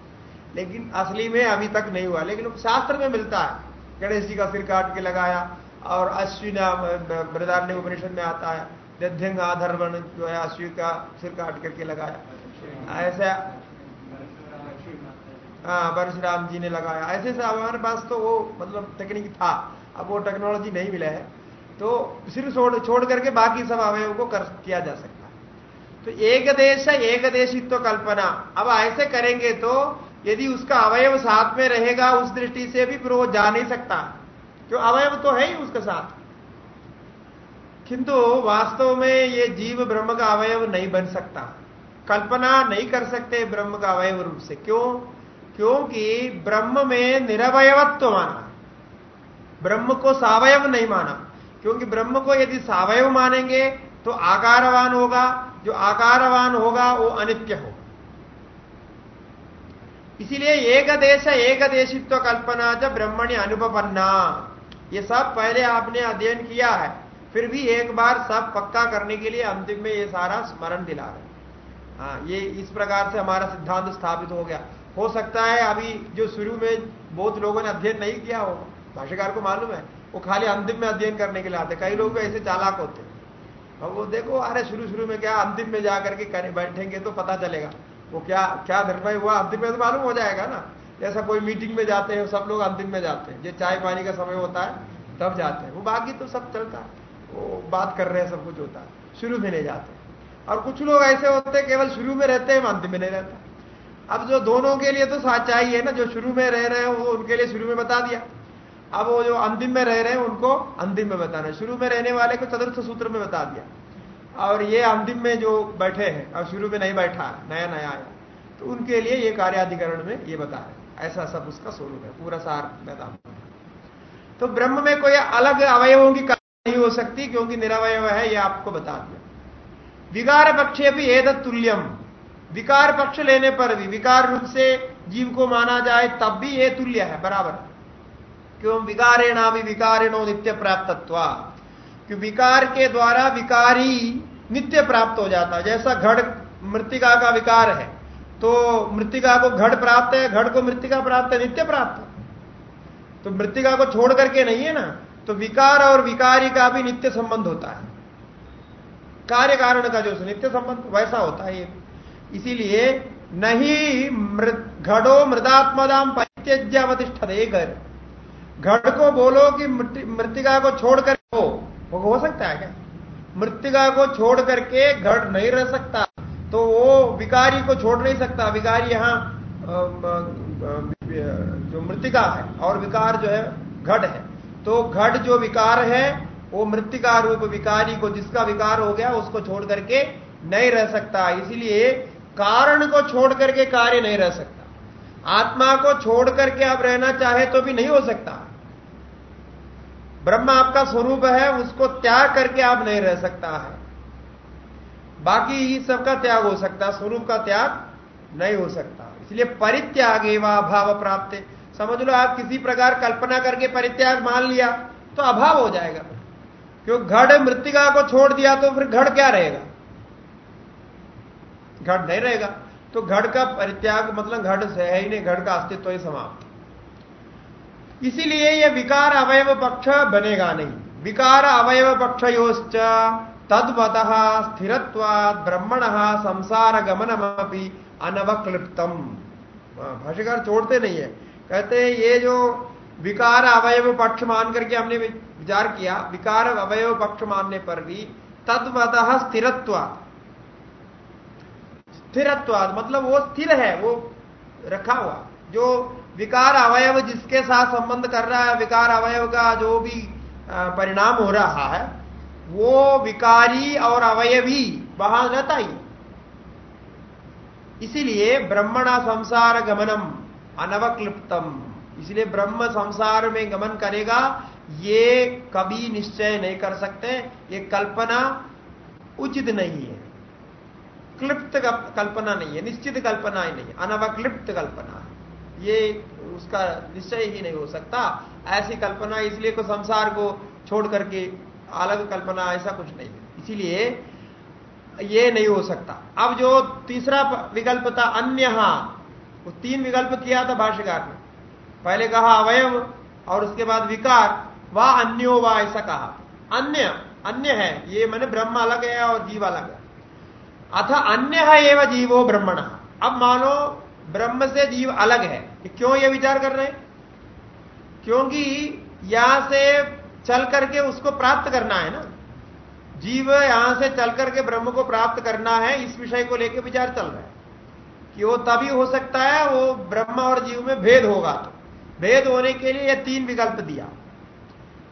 लेकिन असली में अभी तक नहीं हुआ, लेकिन शास्त्र में मिलता है। गणेश जी का सिर काट के लगाया और अश्विन बृदारण्य उपनिषद में आता है, दध्यंग आधर्वण जो है, अश्वी का सिर काट करके लगाया। ऐसा हाँ परशुराम जी ने लगाया। ऐसे ऐसे हमारे पास तो वो मतलब टेक्निक था। अब वो टेक्नोलॉजी नहीं मिला है। तो सिर छोड़ छोड़ करके बाकी सब अवयव को कर, किया जा सकता है। तो एक देश एक देशित्व कल्पना। अब ऐसे करेंगे तो यदि उसका अवयव साथ में रहेगा, उस दृष्टि से भी फिर वो जा नहीं सकता। क्यों? अवयव तो है ही उसके साथ। किंतु वास्तव में ये जीव ब्रह्म का अवयव नहीं बन सकता। कल्पना नहीं कर सकते ब्रह्म का अवयव रूप से। क्यों? क्योंकि ब्रह्म में निरवयवत्व माना। ब्रह्म को सावयव नहीं माना। क्योंकि ब्रह्म को यदि सावयव मानेंगे तो आकारवान होगा। जो आकारवान होगा, वो अनित्य होगा। इसीलिए एक देश एक देशित्व कल्पना च ब्रह्मण्य अनुपन्ना ये सब पहले आपने अध्ययन किया है। फिर भी एक बार सब पक्का करने के लिए अंतिम में ये सारा स्मरण दिला रहे हाँ। ये इस प्रकार से हमारा सिद्धांत स्थापित हो गया। हो सकता है अभी जो शुरू में बहुत लोगों ने अध्ययन नहीं किया हो, भाष्यकार को मालूम है, वो खाली अंतिम में अध्ययन करने के लिए आते कई लोग ऐसे चालाक होते और वो देखो, अरे शुरू शुरू में क्या अंतिम में जाकर के बैठेंगे तो पता चलेगा। वो क्या क्या निर्णय हुआ अंतिम में तो मालूम हो जाएगा ना। जैसा कोई मीटिंग में जाते हैं, सब लोग अंतिम में जाते हैं। जो चाय पानी का समय होता है, तब जाते हैं। वो बाकी तो सब चलता है। वो बात कर रहे हैं, सब कुछ होता है। शुरू में नहीं जाते। और कुछ लोग ऐसे होते हैं, केवल शुरू में रहते हैं, अंतिम में नहीं रहता। अब जो दोनों के लिए तो साथ चाहिए ना, जो शुरू में रह रहे हैं, वो उनके लिए शुरू में बता दिया। अब वो जो अंतिम में रह रहे हैं, उनको अंतिम में बताना शुरू में रहने वाले को चतुर्थ सूत्र में बता दिया। और ये अंतिम में जो बैठे हैं, और शुरू में नहीं बैठा, नया नया आया तो उनके लिए ये कार्याधिकरण में ये बता रहे ऐसा सब उसका स्वरूप है, पूरा सार मैदान। तो ब्रह्म में कोई अलग अवयवों की नहीं हो सकती, क्योंकि निरवय है, ये आपको बता दिया। विकार पक्षे भी एद तुल्यम। विकार पक्ष लेने पर भी, विकार रूप से जीव को माना जाए, तब भी ये तुल्य है, बराबर। क्यों? विकारेणा भी विकारिणो नित्य प्राप्तत्व कि विकार के द्वारा विकारी नित्य प्राप्त हो जाता है। जैसा घड़ मृतिका का विकार है तो मृतिका को घड़ प्राप्त है, घड़ को मृतिका प्राप्त है, नित्य प्राप्त तो मृतिका को छोड़ करके नहीं है ना तो विकार और विकारी का भी नित्य संबंध होता है। कार्य कारण का जो नित्य संबंध, वैसा होता है इसीलिए नहीं घड़ो मृदात्मदाम परित्यज्य अवतिष्ठ घर। घड़ को बोलो कि मृतिका को छोड़कर हो वो हो सकता है क्या? मृतिका को छोड़ करके घट नहीं रह सकता तो वो विकारी को छोड़ नहीं सकता। विकारी यहाँ जो मृतिका है, और विकार जो है, घट है। तो घट जो विकार है, वो मृतिका रूप विकारी को, जिसका विकार हो गया, उसको छोड़ करके नहीं रह सकता। इसीलिए कारण को छोड़ करके कार्य नहीं रह सकता। आत्मा को छोड़ करके आप रहना चाहे तो भी नहीं हो सकता। ब्रह्म आपका स्वरूप है, उसको त्याग करके आप नहीं रह सकता है। बाकी ही सबका त्याग हो सकता, स्वरूप का त्याग नहीं हो सकता। इसलिए परित्याग एवं अभाव प्राप्त। समझ लो, आप किसी प्रकार कल्पना करके परित्याग मान लिया तो अभाव हो जाएगा। क्यों? घड़ मृतिका को छोड़ दिया तो फिर घड़ क्या रहेगा? घट नहीं रहेगा। तो घड़ का परित्याग मतलब घड़ से है ही नहीं, घड़ का अस्तित्व ही समाप्त। इसीलिए यह विकार अवयव पक्ष बनेगा नहीं। विकार अवयव पक्ष तदवत स्थिरत्वाद ब्रह्मण संसार गमनमी अनवक्लिप्तम भाष्यकार छोड़ते नहीं है। कहते हैं, ये जो विकार अवयव पक्ष मान करके हमने विचार किया, विकार अवयव पक्ष मानने पर भी तद्वत स्थिरत्वाद स्थिरत्वाद मतलब वो स्थिर है, वो रखा हुआ। जो विकार अवयव जिसके साथ संबंध कर रहा है, विकार अवयव का जो भी परिणाम हो रहा है, वो विकारी और अवयवी वहाँ रहता ही इसीलिए ब्रह्मणा संसार गमनम, अनवक्लिप्तम। इसलिए ब्रह्म संसार में गमन करेगा, ये कभी निश्चय नहीं कर सकते, ये कल्पना उचित नहीं है। क्लिप्त कल्पना नहीं है, निश्चित कल्पना ही नहीं अनवक्लिप्त कल्पना है। ये उसका निश्चय ही नहीं हो सकता। ऐसी कल्पना इसलिए को संसार को छोड़ करके अलग कल्पना ऐसा कुछ नहीं है। इसीलिए ये नहीं हो सकता। अब जो तीसरा विकल्प था अन्य वो तीन विकल्प किया था भाष्यकार ने। पहले कहा अवयव और उसके बाद विकार वह अन्यो व ऐसा कहा। अन्य अन्य है, ये मैंने ब्रह्म अलग है और जीव अलग है। अथ अन्य है एवं जीवो ब्रह्मण। अब मानो ब्रह्म से जीव अलग है क्यों ये विचार कर रहे हैं? क्योंकि यहाँ से चल करके उसको प्राप्त करना है ना। जीव यहाँ से चल करके ब्रह्म को प्राप्त करना है, इस विषय को लेकर विचार चल रहा है। कि वो तभी हो सकता है, वो ब्रह्म और जीव में भेद होगा तो। भेद होने के लिए यह तीन विकल्प दिया।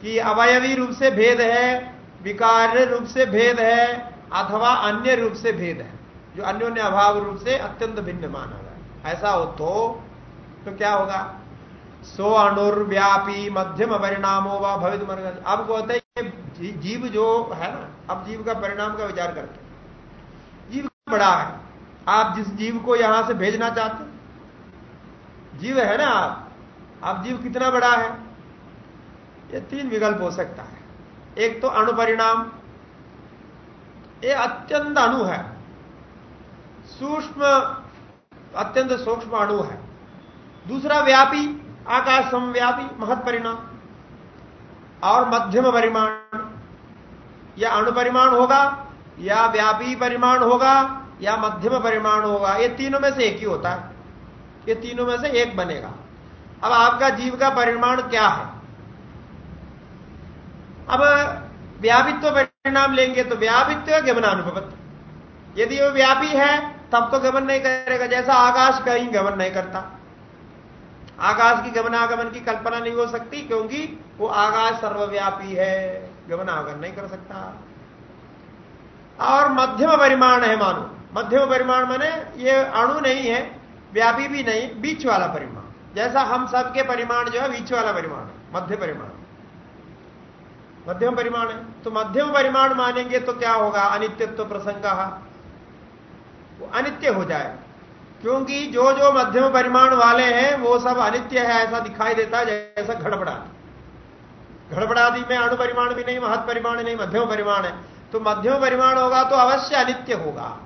कि अवयवी रूप से भेद है विकार रूप से भेद है, अथवा अन्य रूप से भेद है, जो अन्योन्य अभाव रूप से अत्यंत भिन्न माना ऐसा हो तो तो क्या होगा? सो अणुर्व्यापी मध्यम परिणामो व भवित मर अब कहते हैं जीव जो है ना, अब जीव का परिणाम का विचार करते जीव बड़ा है। आप जिस जीव को यहाँ से भेजना चाहते जीव है ना आप? आप जीव कितना बड़ा है? ये तीन विकल्प हो सकता है। एक तो अणु परिणाम ये अत्यंत अणु है। सूक्ष्म अत्यंत सूक्ष्म अणु है। दूसरा व्यापी आकाश समव्यापी महत परिणाम। और मध्यम परिमाण, या अणु परिमाण होगा, या व्यापी परिमाण होगा, या मध्यम परिमाण होगा, ये तीनों में से एक ही होता है। ये तीनों में से एक बनेगा। अब आपका जीव का परिमाण क्या है? अब व्यापित्व परिणाम लेंगे तो व्यापित्व गमनानुभवत यदि वो व्यापी है तब तो गमन नहीं करेगा, जैसा आकाश कहीं गमन नहीं करता। आकाश की गमनागमन की कल्पना नहीं हो सकती, क्योंकि वो आकाश सर्वव्यापी है गमनागमन नहीं कर सकता। और मध्यम परिमाण है मानो। मध्यम परिमाण माने ये अणु नहीं है, व्यापी भी नहीं, बीच वाला परिमाण। जैसा हम सबके परिमाण जो है, बीच वाला परिमाण है मध्य परिमाण। मध्यम परिमाण है। तो मध्यम परिमाण मानेंगे तो क्या होगा? अनित्यत्व प्रसंग। वो अनित्य हो जाए। क्योंकि जो जो मध्यम परिमाण वाले हैं, वो सब अनित्य है, ऐसा दिखाई देता है, जैसा घड़बड़ादी घड़बड़ादी में अणु परिमाण भी नहीं, महत परिमाण नहीं, मध्यम परिमाण है। तो मध्यम परिमाण होगा तो अवश्य अनित्य होगा।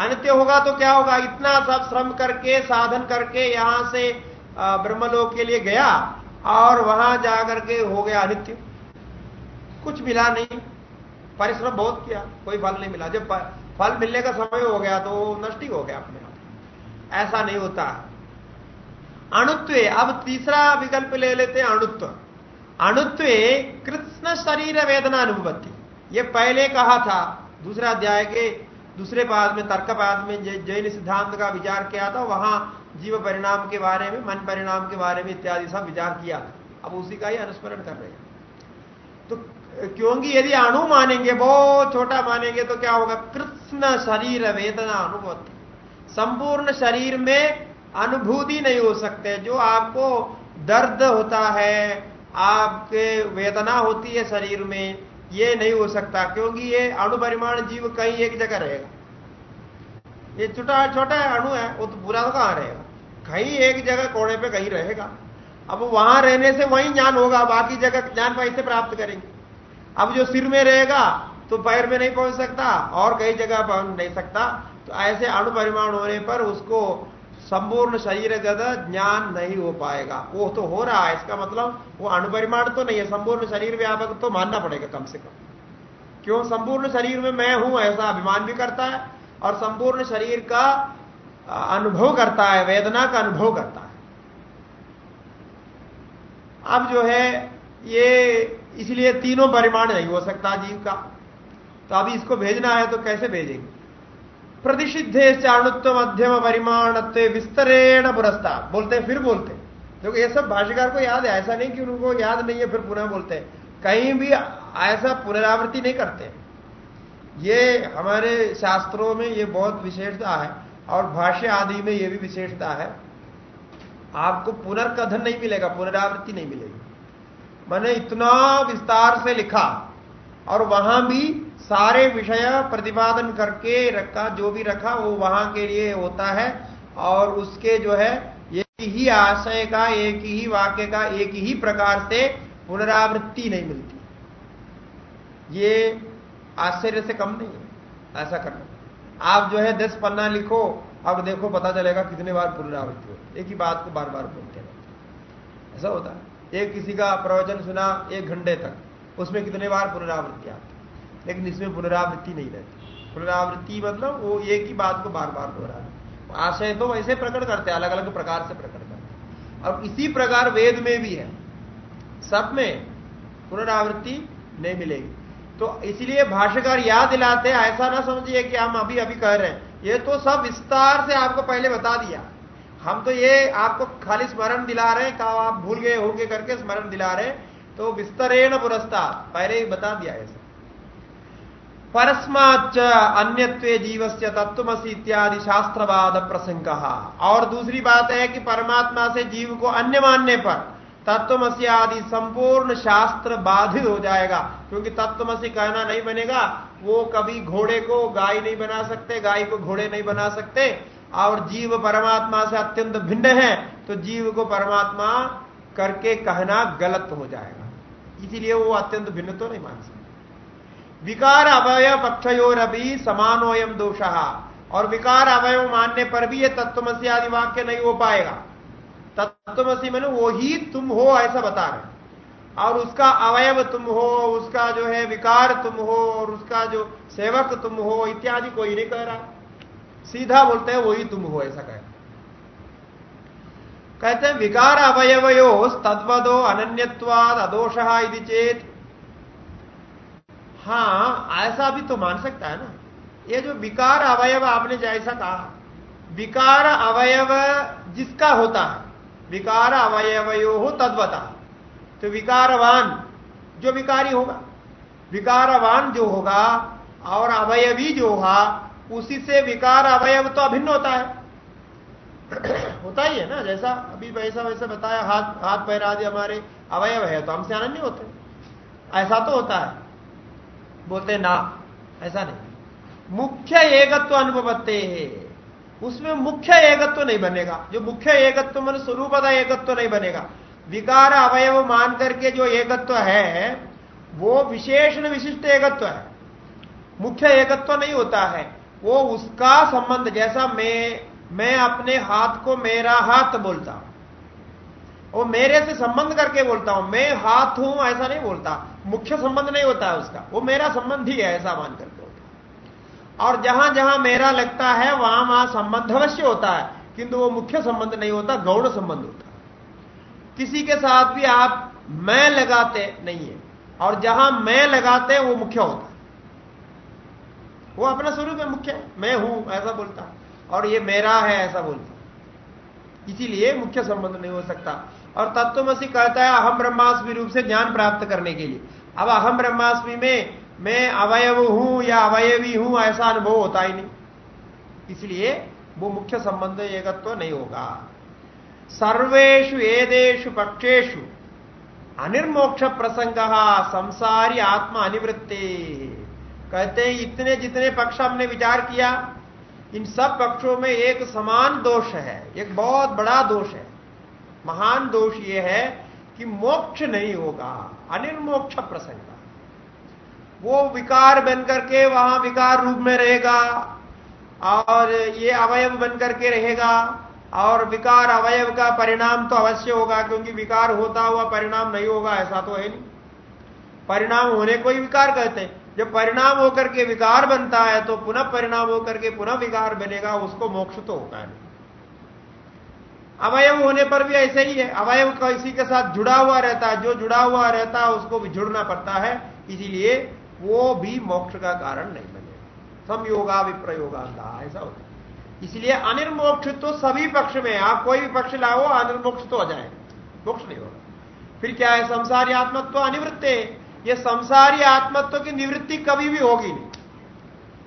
अनित्य होगा तो क्या होगा? इतना सब श्रम करके, साधन करके यहाँ से ब्रह्मलोक के लिए गया और वहाँ जाकर के हो गया अनित्य। कुछ मिला नहीं। परिश्रम बहुत किया, कोई फल नहीं मिला। जब फल मिलने का समय हो गया तो नष्ट ही हो गया अपने आप। ऐसा नहीं होता। अणुत्व, अब तीसरा विकल्प ले लेते हैं अणुत्व। अणुत्व कृष्ण शरीर वेदना अनुभवती ये पहले कहा था, दूसरा अध्याय के, दूसरे पाद में तर्क पाद में जैन सिद्धांत का विचार किया था, वहाँ जीव परिणाम के बारे में, मन परिणाम के बारे में इत्यादि सब विचार किया था। अब उसी का ही अनुस्मरण कर रहे हैं। तो क्योंकि यदि अणु मानेंगे, बहुत छोटा मानेंगे तो क्या होगा? कृष्ण शरीर वेदना अनुभव संपूर्ण शरीर में अनुभूति नहीं हो सकते। जो आपको दर्द होता है, आपके वेदना होती है शरीर में, ये नहीं हो सकता, क्योंकि ये अणुपरिमाण जीव कहीं एक जगह रहेगा। ये छोटा छोटा अणु है, वो तो बुरा तो कहाँ रहेगा? कहीं एक जगह कोने पे कहीं रहेगा। अब वहाँ रहने से वही ज्ञान होगा, बाकी जगह ज्ञान कैसे प्राप्त करेंगे। अब जो सिर में रहेगा तो पैर में नहीं पहुँच सकता, और कई जगह पहुँच नहीं सकता। तो ऐसे अणु परिमाण होने पर उसको संपूर्ण शरीर ज्ञान नहीं हो पाएगा। वो तो हो रहा है, इसका मतलब वो अणुपरिमाण तो नहीं है, संपूर्ण शरीर व्यापक तो मानना पड़ेगा कम से कम। क्यों? संपूर्ण शरीर में मैं हूँ, ऐसा अभिमान भी करता है, और संपूर्ण शरीर का अनुभव करता है, वेदना का अनुभव करता है। अब जो है, ये इसलिए तीनों परिमाण नहीं हो सकता जीव का। तो अभी इसको भेजना है तो कैसे भेजेंगे? प्रतिषिद्धे चाणुत्व मध्यम परिमाण विस्तरेण पुरस्ता। बोलते हैं, फिर बोलते हैं। क्योंकि ये सब भाष्यकार को याद है, ऐसा नहीं कि उनको याद नहीं है, फिर पुनः बोलते हैं। कहीं भी ऐसा पुनरावृत्ति नहीं करते। ये हमारे शास्त्रों में ये बहुत विशेषता है, और भाष्य आदि में ये भी विशेषता है। आपको पुनर्कथन नहीं मिलेगा, पुनरावृत्ति नहीं मिलेगी। मैंने इतना विस्तार से लिखा और वहाँ भी सारे विषय प्रतिपादन करके रखा, जो भी रखा, वो वहाँ के लिए होता है। और उसके जो है, एक ही आशय का, एक ही वाक्य का, एक ही प्रकार से पुनरावृत्ति नहीं मिलती। ये आश्चर्य से कम नहीं है, ऐसा करना। आप जो है, दस पन्ना लिखो, अब देखो पता चलेगा कितने बार पुनरावृत्ति हो। एक ही बात को बार बार बोलते रहते ऐसा होता है। एक किसी का प्रवचन सुना एक घंटे तक, उसमें कितने बार पुनरावृत्ति आती लेकिन इसमें पुनरावृत्ति नहीं रहती। पुनरावृत्ति मतलब वो एक ही बात को बार बार दोहरा आशय तो वैसे प्रकट करते हैं अलग अलग प्रकार से प्रकट करते और इसी प्रकार वेद में भी है। सब में पुनरावृत्ति नहीं मिलेगी। तो इसलिए भाष्यकार याद दिलाते ऐसा ना समझिए कि हम अभी अभी कह रहे हैं। ये तो सब विस्तार से आपको पहले बता दिया। हम तो ये आपको खाली स्मरण दिला रहे हैं, कहा आप भूल गए होंगे करके स्मरण दिला रहे तो विस्तरेण पुरस्ता, पहले ही बता दिया ऐसा परस्माच अन्यत्व जीव से तत्वसी इत्यादि शास्त्रवाद प्रसंग। और दूसरी बात है कि परमात्मा से जीव को अन्य मानने पर तत्वमसी आदि संपूर्ण शास्त्र बाधित हो जाएगा, क्योंकि तत्वमसी कहना नहीं बनेगा, वो कभी घोड़े को गाय नहीं बना सकते, गाय को घोड़े नहीं बना सकते। और जीव परमात्मा से अत्यंत भिन्न है तो जीव को परमात्मा करके कहना गलत हो जाएगा। इसीलिए वो अत्यंत भिन्न तो नहीं मान सकते। विकार अवय पक्षयोर अभी समानोयम दोष। और विकार अवयव मानने पर भी ये तत्वमसी आदि वाक्य नहीं हो पाएगा। तत्वमसी मैंने वो ही तुम हो ऐसा बता रहे और उसका अवयव तुम हो, उसका जो है विकार तुम हो, और उसका जो सेवक तुम हो, इत्यादि कोई नहीं कह रहा। सीधा बोलते हैं, वही तुम हो, ऐसा कह कहते हैं विकार अवयवयो तद्वदो अनन्यवाद अदोष यदि चेत। हाँ ऐसा भी तो मान सकता है ना। ये जो विकार अवयव आपने जैसा कहा विकार अवयव जिसका होता है विकार अवयवयो हो तद्वता। तो विकारवान, जो विकारी होगा, विकारवान जो होगा, और अवयवी जो होगा उसी से विकार अवयव तो अभिन्न होता है। होता ही है ना, जैसा अभी वैसा वैसा बताया, हाथ हाथ पैर आदि हमारे अवयव है तो हमसे आनंद नहीं होते ऐसा तो होता है। बोलते ना, ऐसा नहीं। मुख्य एकत्व अनुभवते है। उसमें मुख्य एकत्व नहीं बनेगा। जो मुख्य एकत्व मन स्वरूपता एकत्व नहीं बनेगा। विकार अवयव मान करके जो एकत्व है, वो विशेषण विशिष्ट एकत्व है। मुख्य एकत्व नहीं होता है। वो उसका संबंध, जैसा मैं मैं अपने हाथ को मेरा हाथ बोलता हूँ। वो मेरे से संबंध करके बोलता हूँ, मैं हाथ हूँ ऐसा नहीं बोलता। मुख्य संबंध नहीं होता है उसका। वो मेरा संबंध ही है ऐसा मान करके होता और जहाँ जहाँ मेरा लगता है, वहाँ वहाँ संबंध अवश्य होता है। किंतु वो मुख्य संबंध नहीं होता, गौण संबंध होता किसी के साथ भी आप मैं लगाते नहीं है। और जहाँ मैं लगाते वो मुख्य होता वो अपना स्वरूप है, मुख्य मैं हूँ, ऐसा बोलता। और ये मेरा है, ऐसा बोलता। इसीलिए मुख्य संबंध नहीं हो सकता। और तत्वमसी कहता है, अहम ब्रह्मास्मि रूप से ज्ञान प्राप्त करने के लिए। अब अहम ब्रह्मास्मि में मैं अवयव हूँ या अवयवी हूँ, ऐसा अनुभव होता ही नहीं। इसलिए वो मुख्य संबंध एकत्व नहीं होगा। सर्वेशु एदेशु पक्षेशु अनिर्मोक्ष प्रसंग, संसारी आत्मा अनिवृत्ति। कहते हैं, इतने जितने पक्ष हमने विचार किया, इन सब पक्षों में एक समान दोष है, एक बहुत बड़ा दोष है। महान दोष यह है कि मोक्ष नहीं होगा, अनिर्मोक्ष प्रसंग। वो विकार बन करके वहाँ विकार रूप में रहेगा, और ये अवयव बन करके रहेगा, और विकार अवयव का परिणाम तो अवश्य होगा, क्योंकि विकार होता हुआ परिणाम नहीं होगा, ऐसा तो है नहीं। परिणाम होने को ही विकार कहते हैं। जब परिणाम होकर के विकार बनता है तो पुनः परिणाम होकर के पुनः विकार बनेगा, उसको मोक्ष तो होगा नहीं। अवयव होने पर भी ऐसे ही है। अवयव किसी के साथ जुड़ा हुआ रहता है। जो जुड़ा हुआ रहता है, उसको भी जुड़ना पड़ता है। इसीलिए वो भी मोक्ष का कारण नहीं बनेगा। समयोगा विप्रयोगा ऐसा होता है। इसलिए अनिर्मोक्ष तो सभी पक्ष में आप कोई भी पक्ष लाओ, अनिर्मोक्ष तो हो जाए। मोक्ष नहीं होगा। फिर क्या है? संसारी आत्मत्व अनिवृत्त है। ये संसारी आत्मत्व की निवृत्ति कभी भी होगी नहीं।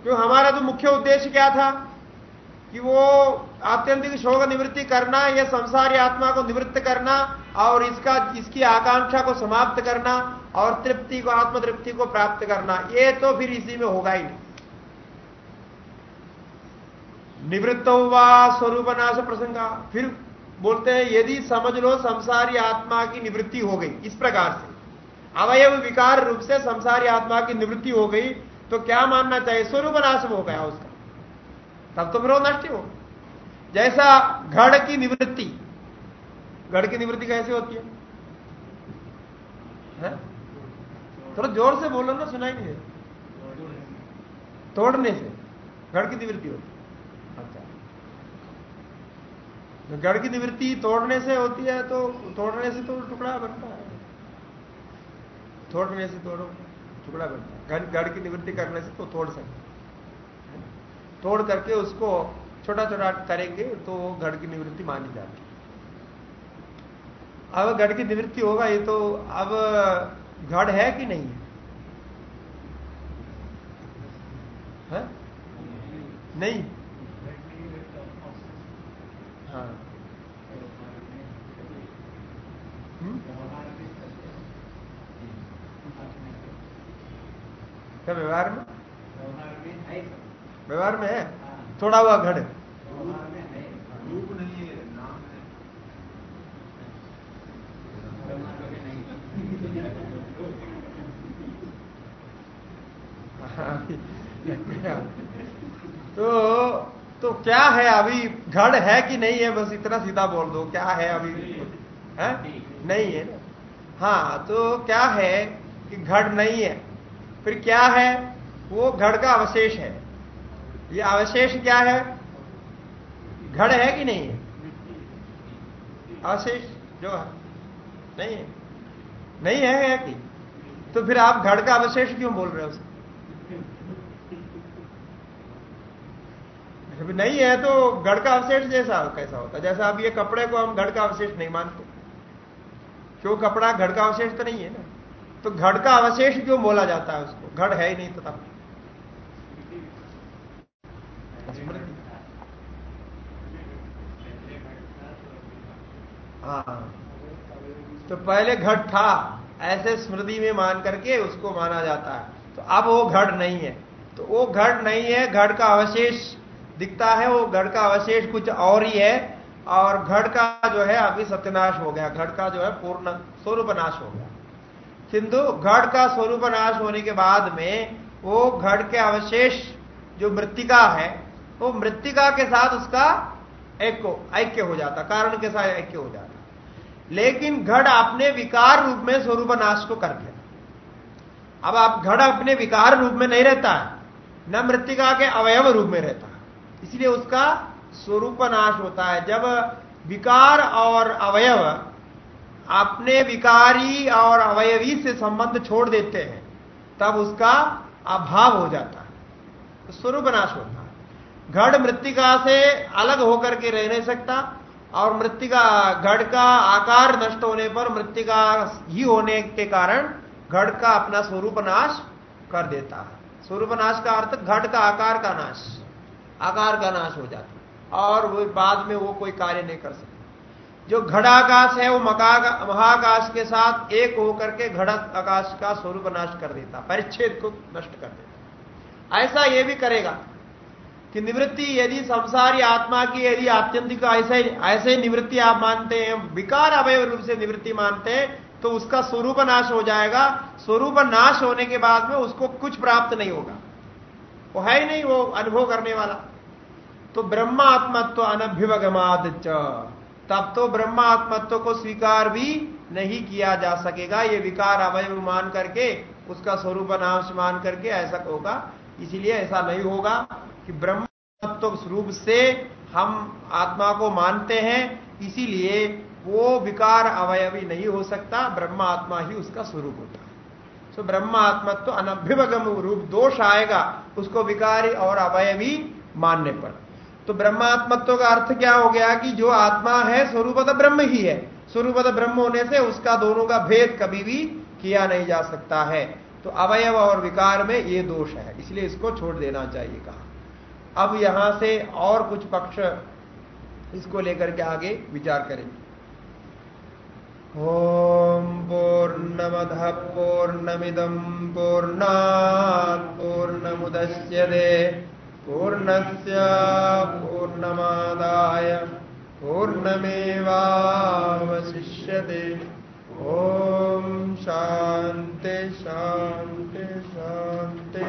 क्यों? हमारा तो मुख्य उद्देश्य क्या था? कि वो आत्यंतिक शोक निवृत्ति करना यह संसारी आत्मा को निवृत्त करना, और इसका, इसकी आकांक्षा को समाप्त करना, और तृप्ति को, आत्मतृप्ति को प्राप्त करना। ये तो फिर इसी में होगा ही नहीं। निवृत्त हुआ, स्वरूप नाश प्रसंगा। फिर बोलते हैं, यदि समझ लो, संसारी आत्मा की निवृत्ति हो गई, इस प्रकार से। अवयव विकार रूप से संसारी आत्मा की निवृत्ति हो गई तो क्या मानना चाहिए? स्वरूप नाश हो गया उसका। तब तो फिर वो नष्ट हो जैसा घड़ की निवृत्ति घड़ की निवृत्ति कैसे होती है, है? थोड़ा ज़ोर से बोलो ना सुनाई नहीं तोड़ने से घड़ की निवृत्ति होती है। गढ़ की निवृत्ति तोड़ने से होती है तो तोड़ने से तो टुकड़ा बनता है। तोड़ने से तोड़ो टुकड़ा बनता है गढ़ की निवृत्ति करने से तो तोड़ सकते तोड़ करके उसको छोटा छोटा करेंगे तो गढ़ की निवृत्ति मानी जाती है। अब गढ़ की निवृत्ति होगा ये तो अब गढ़ है कि नहीं? है, नहीं। हाँ। हम्म? क्या व्यवहार में? व्यवहार में है थोड़ा हुआ घड़ तो तो क्या है अभी? घड़ है कि नहीं है? बस इतना सीधा बोल दो क्या है अभी? है? नहीं है। ना हाँ तो क्या है कि घड़ नहीं है? फिर क्या है? वो घड़ का अवशेष है। ये अवशेष क्या है? घड़ है कि नहीं? है अवशेष जो है। नहीं है। नहीं है, कि? तो फिर आप घड़ का अवशेष क्यों बोल रहे हो? जब नहीं है तो गढ़ का अवशेष जैसा कैसा होता जैसा अब ये कपड़े को हम गढ़ का अवशेष नहीं मानते। क्यों? कपड़ा घड़ का अवशेष तो नहीं है ना। तो घड़ का अवशेष क्यों बोला जाता है उसको? घड़ है ही नहीं तो तब हाँ। तो पहले घट था, ऐसे स्मृति में मान करके उसको माना जाता है। तो अब वो घड़ नहीं है। तो वो घड़ नहीं है, घड़ का अवशेष दिखता है, वो घड़ का अवशेष कुछ और ही है। और घड़ का जो है, अभी सत्यनाश हो गया। घड़ का जो है, पूर्ण स्वरूप नाश हो गया। किंतु घड़ का स्वरूप नाश होने के बाद में वो घड़ के अवशेष जो मृतिका है, वो मृतिका के साथ उसका एक ऐक्य हो जाता, कारण के साथ ऐक्य हो जाता। लेकिन घड़ अपने विकार रूप में स्वरूप नाश को कर दिया अब आप घड़ अपने विकार रूप में नहीं रहता है, न मृतिका के अवयव रूप में रहता इसलिए उसका स्वरूप नाश होता है। जब विकार और अवयव अपने विकारी और अवयवी से संबंध छोड़ देते हैं, तब उसका अभाव हो जाता है। तो स्वरूप नाश होता है। घड़ मृतिका से अलग होकर के रह नहीं सकता और मृतिका, घड़ का आकार नष्ट होने पर मृतिका ही होने के कारण घड़ का अपना स्वरूप नाश कर देता है। स्वरूप नाश का अर्थ घट का आकार का नाश, आकार का नाश हो जाता और वो बाद में वो कोई कार्य नहीं कर सकता। जो घड़ाकाश है वो महाकाश के साथ एक होकर के घड़ा आकाश का स्वरूप नाश कर देता, परिच्छेद को नष्ट कर देता। ऐसा ये भी करेगा कि निवृत्ति यदि संसारी आत्मा की यदि आत्यंतिक ऐसे ऐसे निवृत्ति आप मानते हैं, विकार अवय रूप से निवृत्ति मानते हैं तो उसका स्वरूप नाश हो जाएगा। स्वरूप नाश होने के बाद में उसको कुछ प्राप्त नहीं होगा। वो है ही नहीं, वो अनुभव करने वाला। तो ब्रह्मात्मत्व अनभ्युवगमाद तब तो ब्रह्मात्मत्व को स्वीकार भी नहीं किया जा सकेगा। ये विकार अवय मान करके, उसका स्वरूप नाश मान करके ऐसा होगा। इसीलिए ऐसा नहीं होगा कि ब्रह्मत्व स्वरूप से हम आत्मा को मानते हैं। इसीलिए वो विकार अवयवी नहीं हो सकता ब्रह्म आत्मा ही उसका स्वरूप होता है। सो ब्रह्म आत्मा तो अनभ्युपगम रूप दोष आएगा, उसको विकारी और अवयवी मानने पर। तो ब्रह्मात्मत्व का अर्थ क्या हो गया कि जो आत्मा है, स्वरूपत ब्रह्म ही है। स्वरूपत ब्रह्म होने से उसका दोनों का भेद कभी भी किया नहीं जा सकता है। तो अवयव और विकार में ये दोष है, इसलिए इसको छोड़ देना चाहिए कहा। अब यहाँ से और कुछ पक्ष इसको लेकर के आगे विचार करेंगे। ॐ पूर्णमदः पूर्णमिदम् पूर्णात् पूर्णमुदस्यते। पूर्णस्य पूर्णमादाय पूर्णमेवावशिष्यते। ॐ शान्ति शान्ति शान्ति।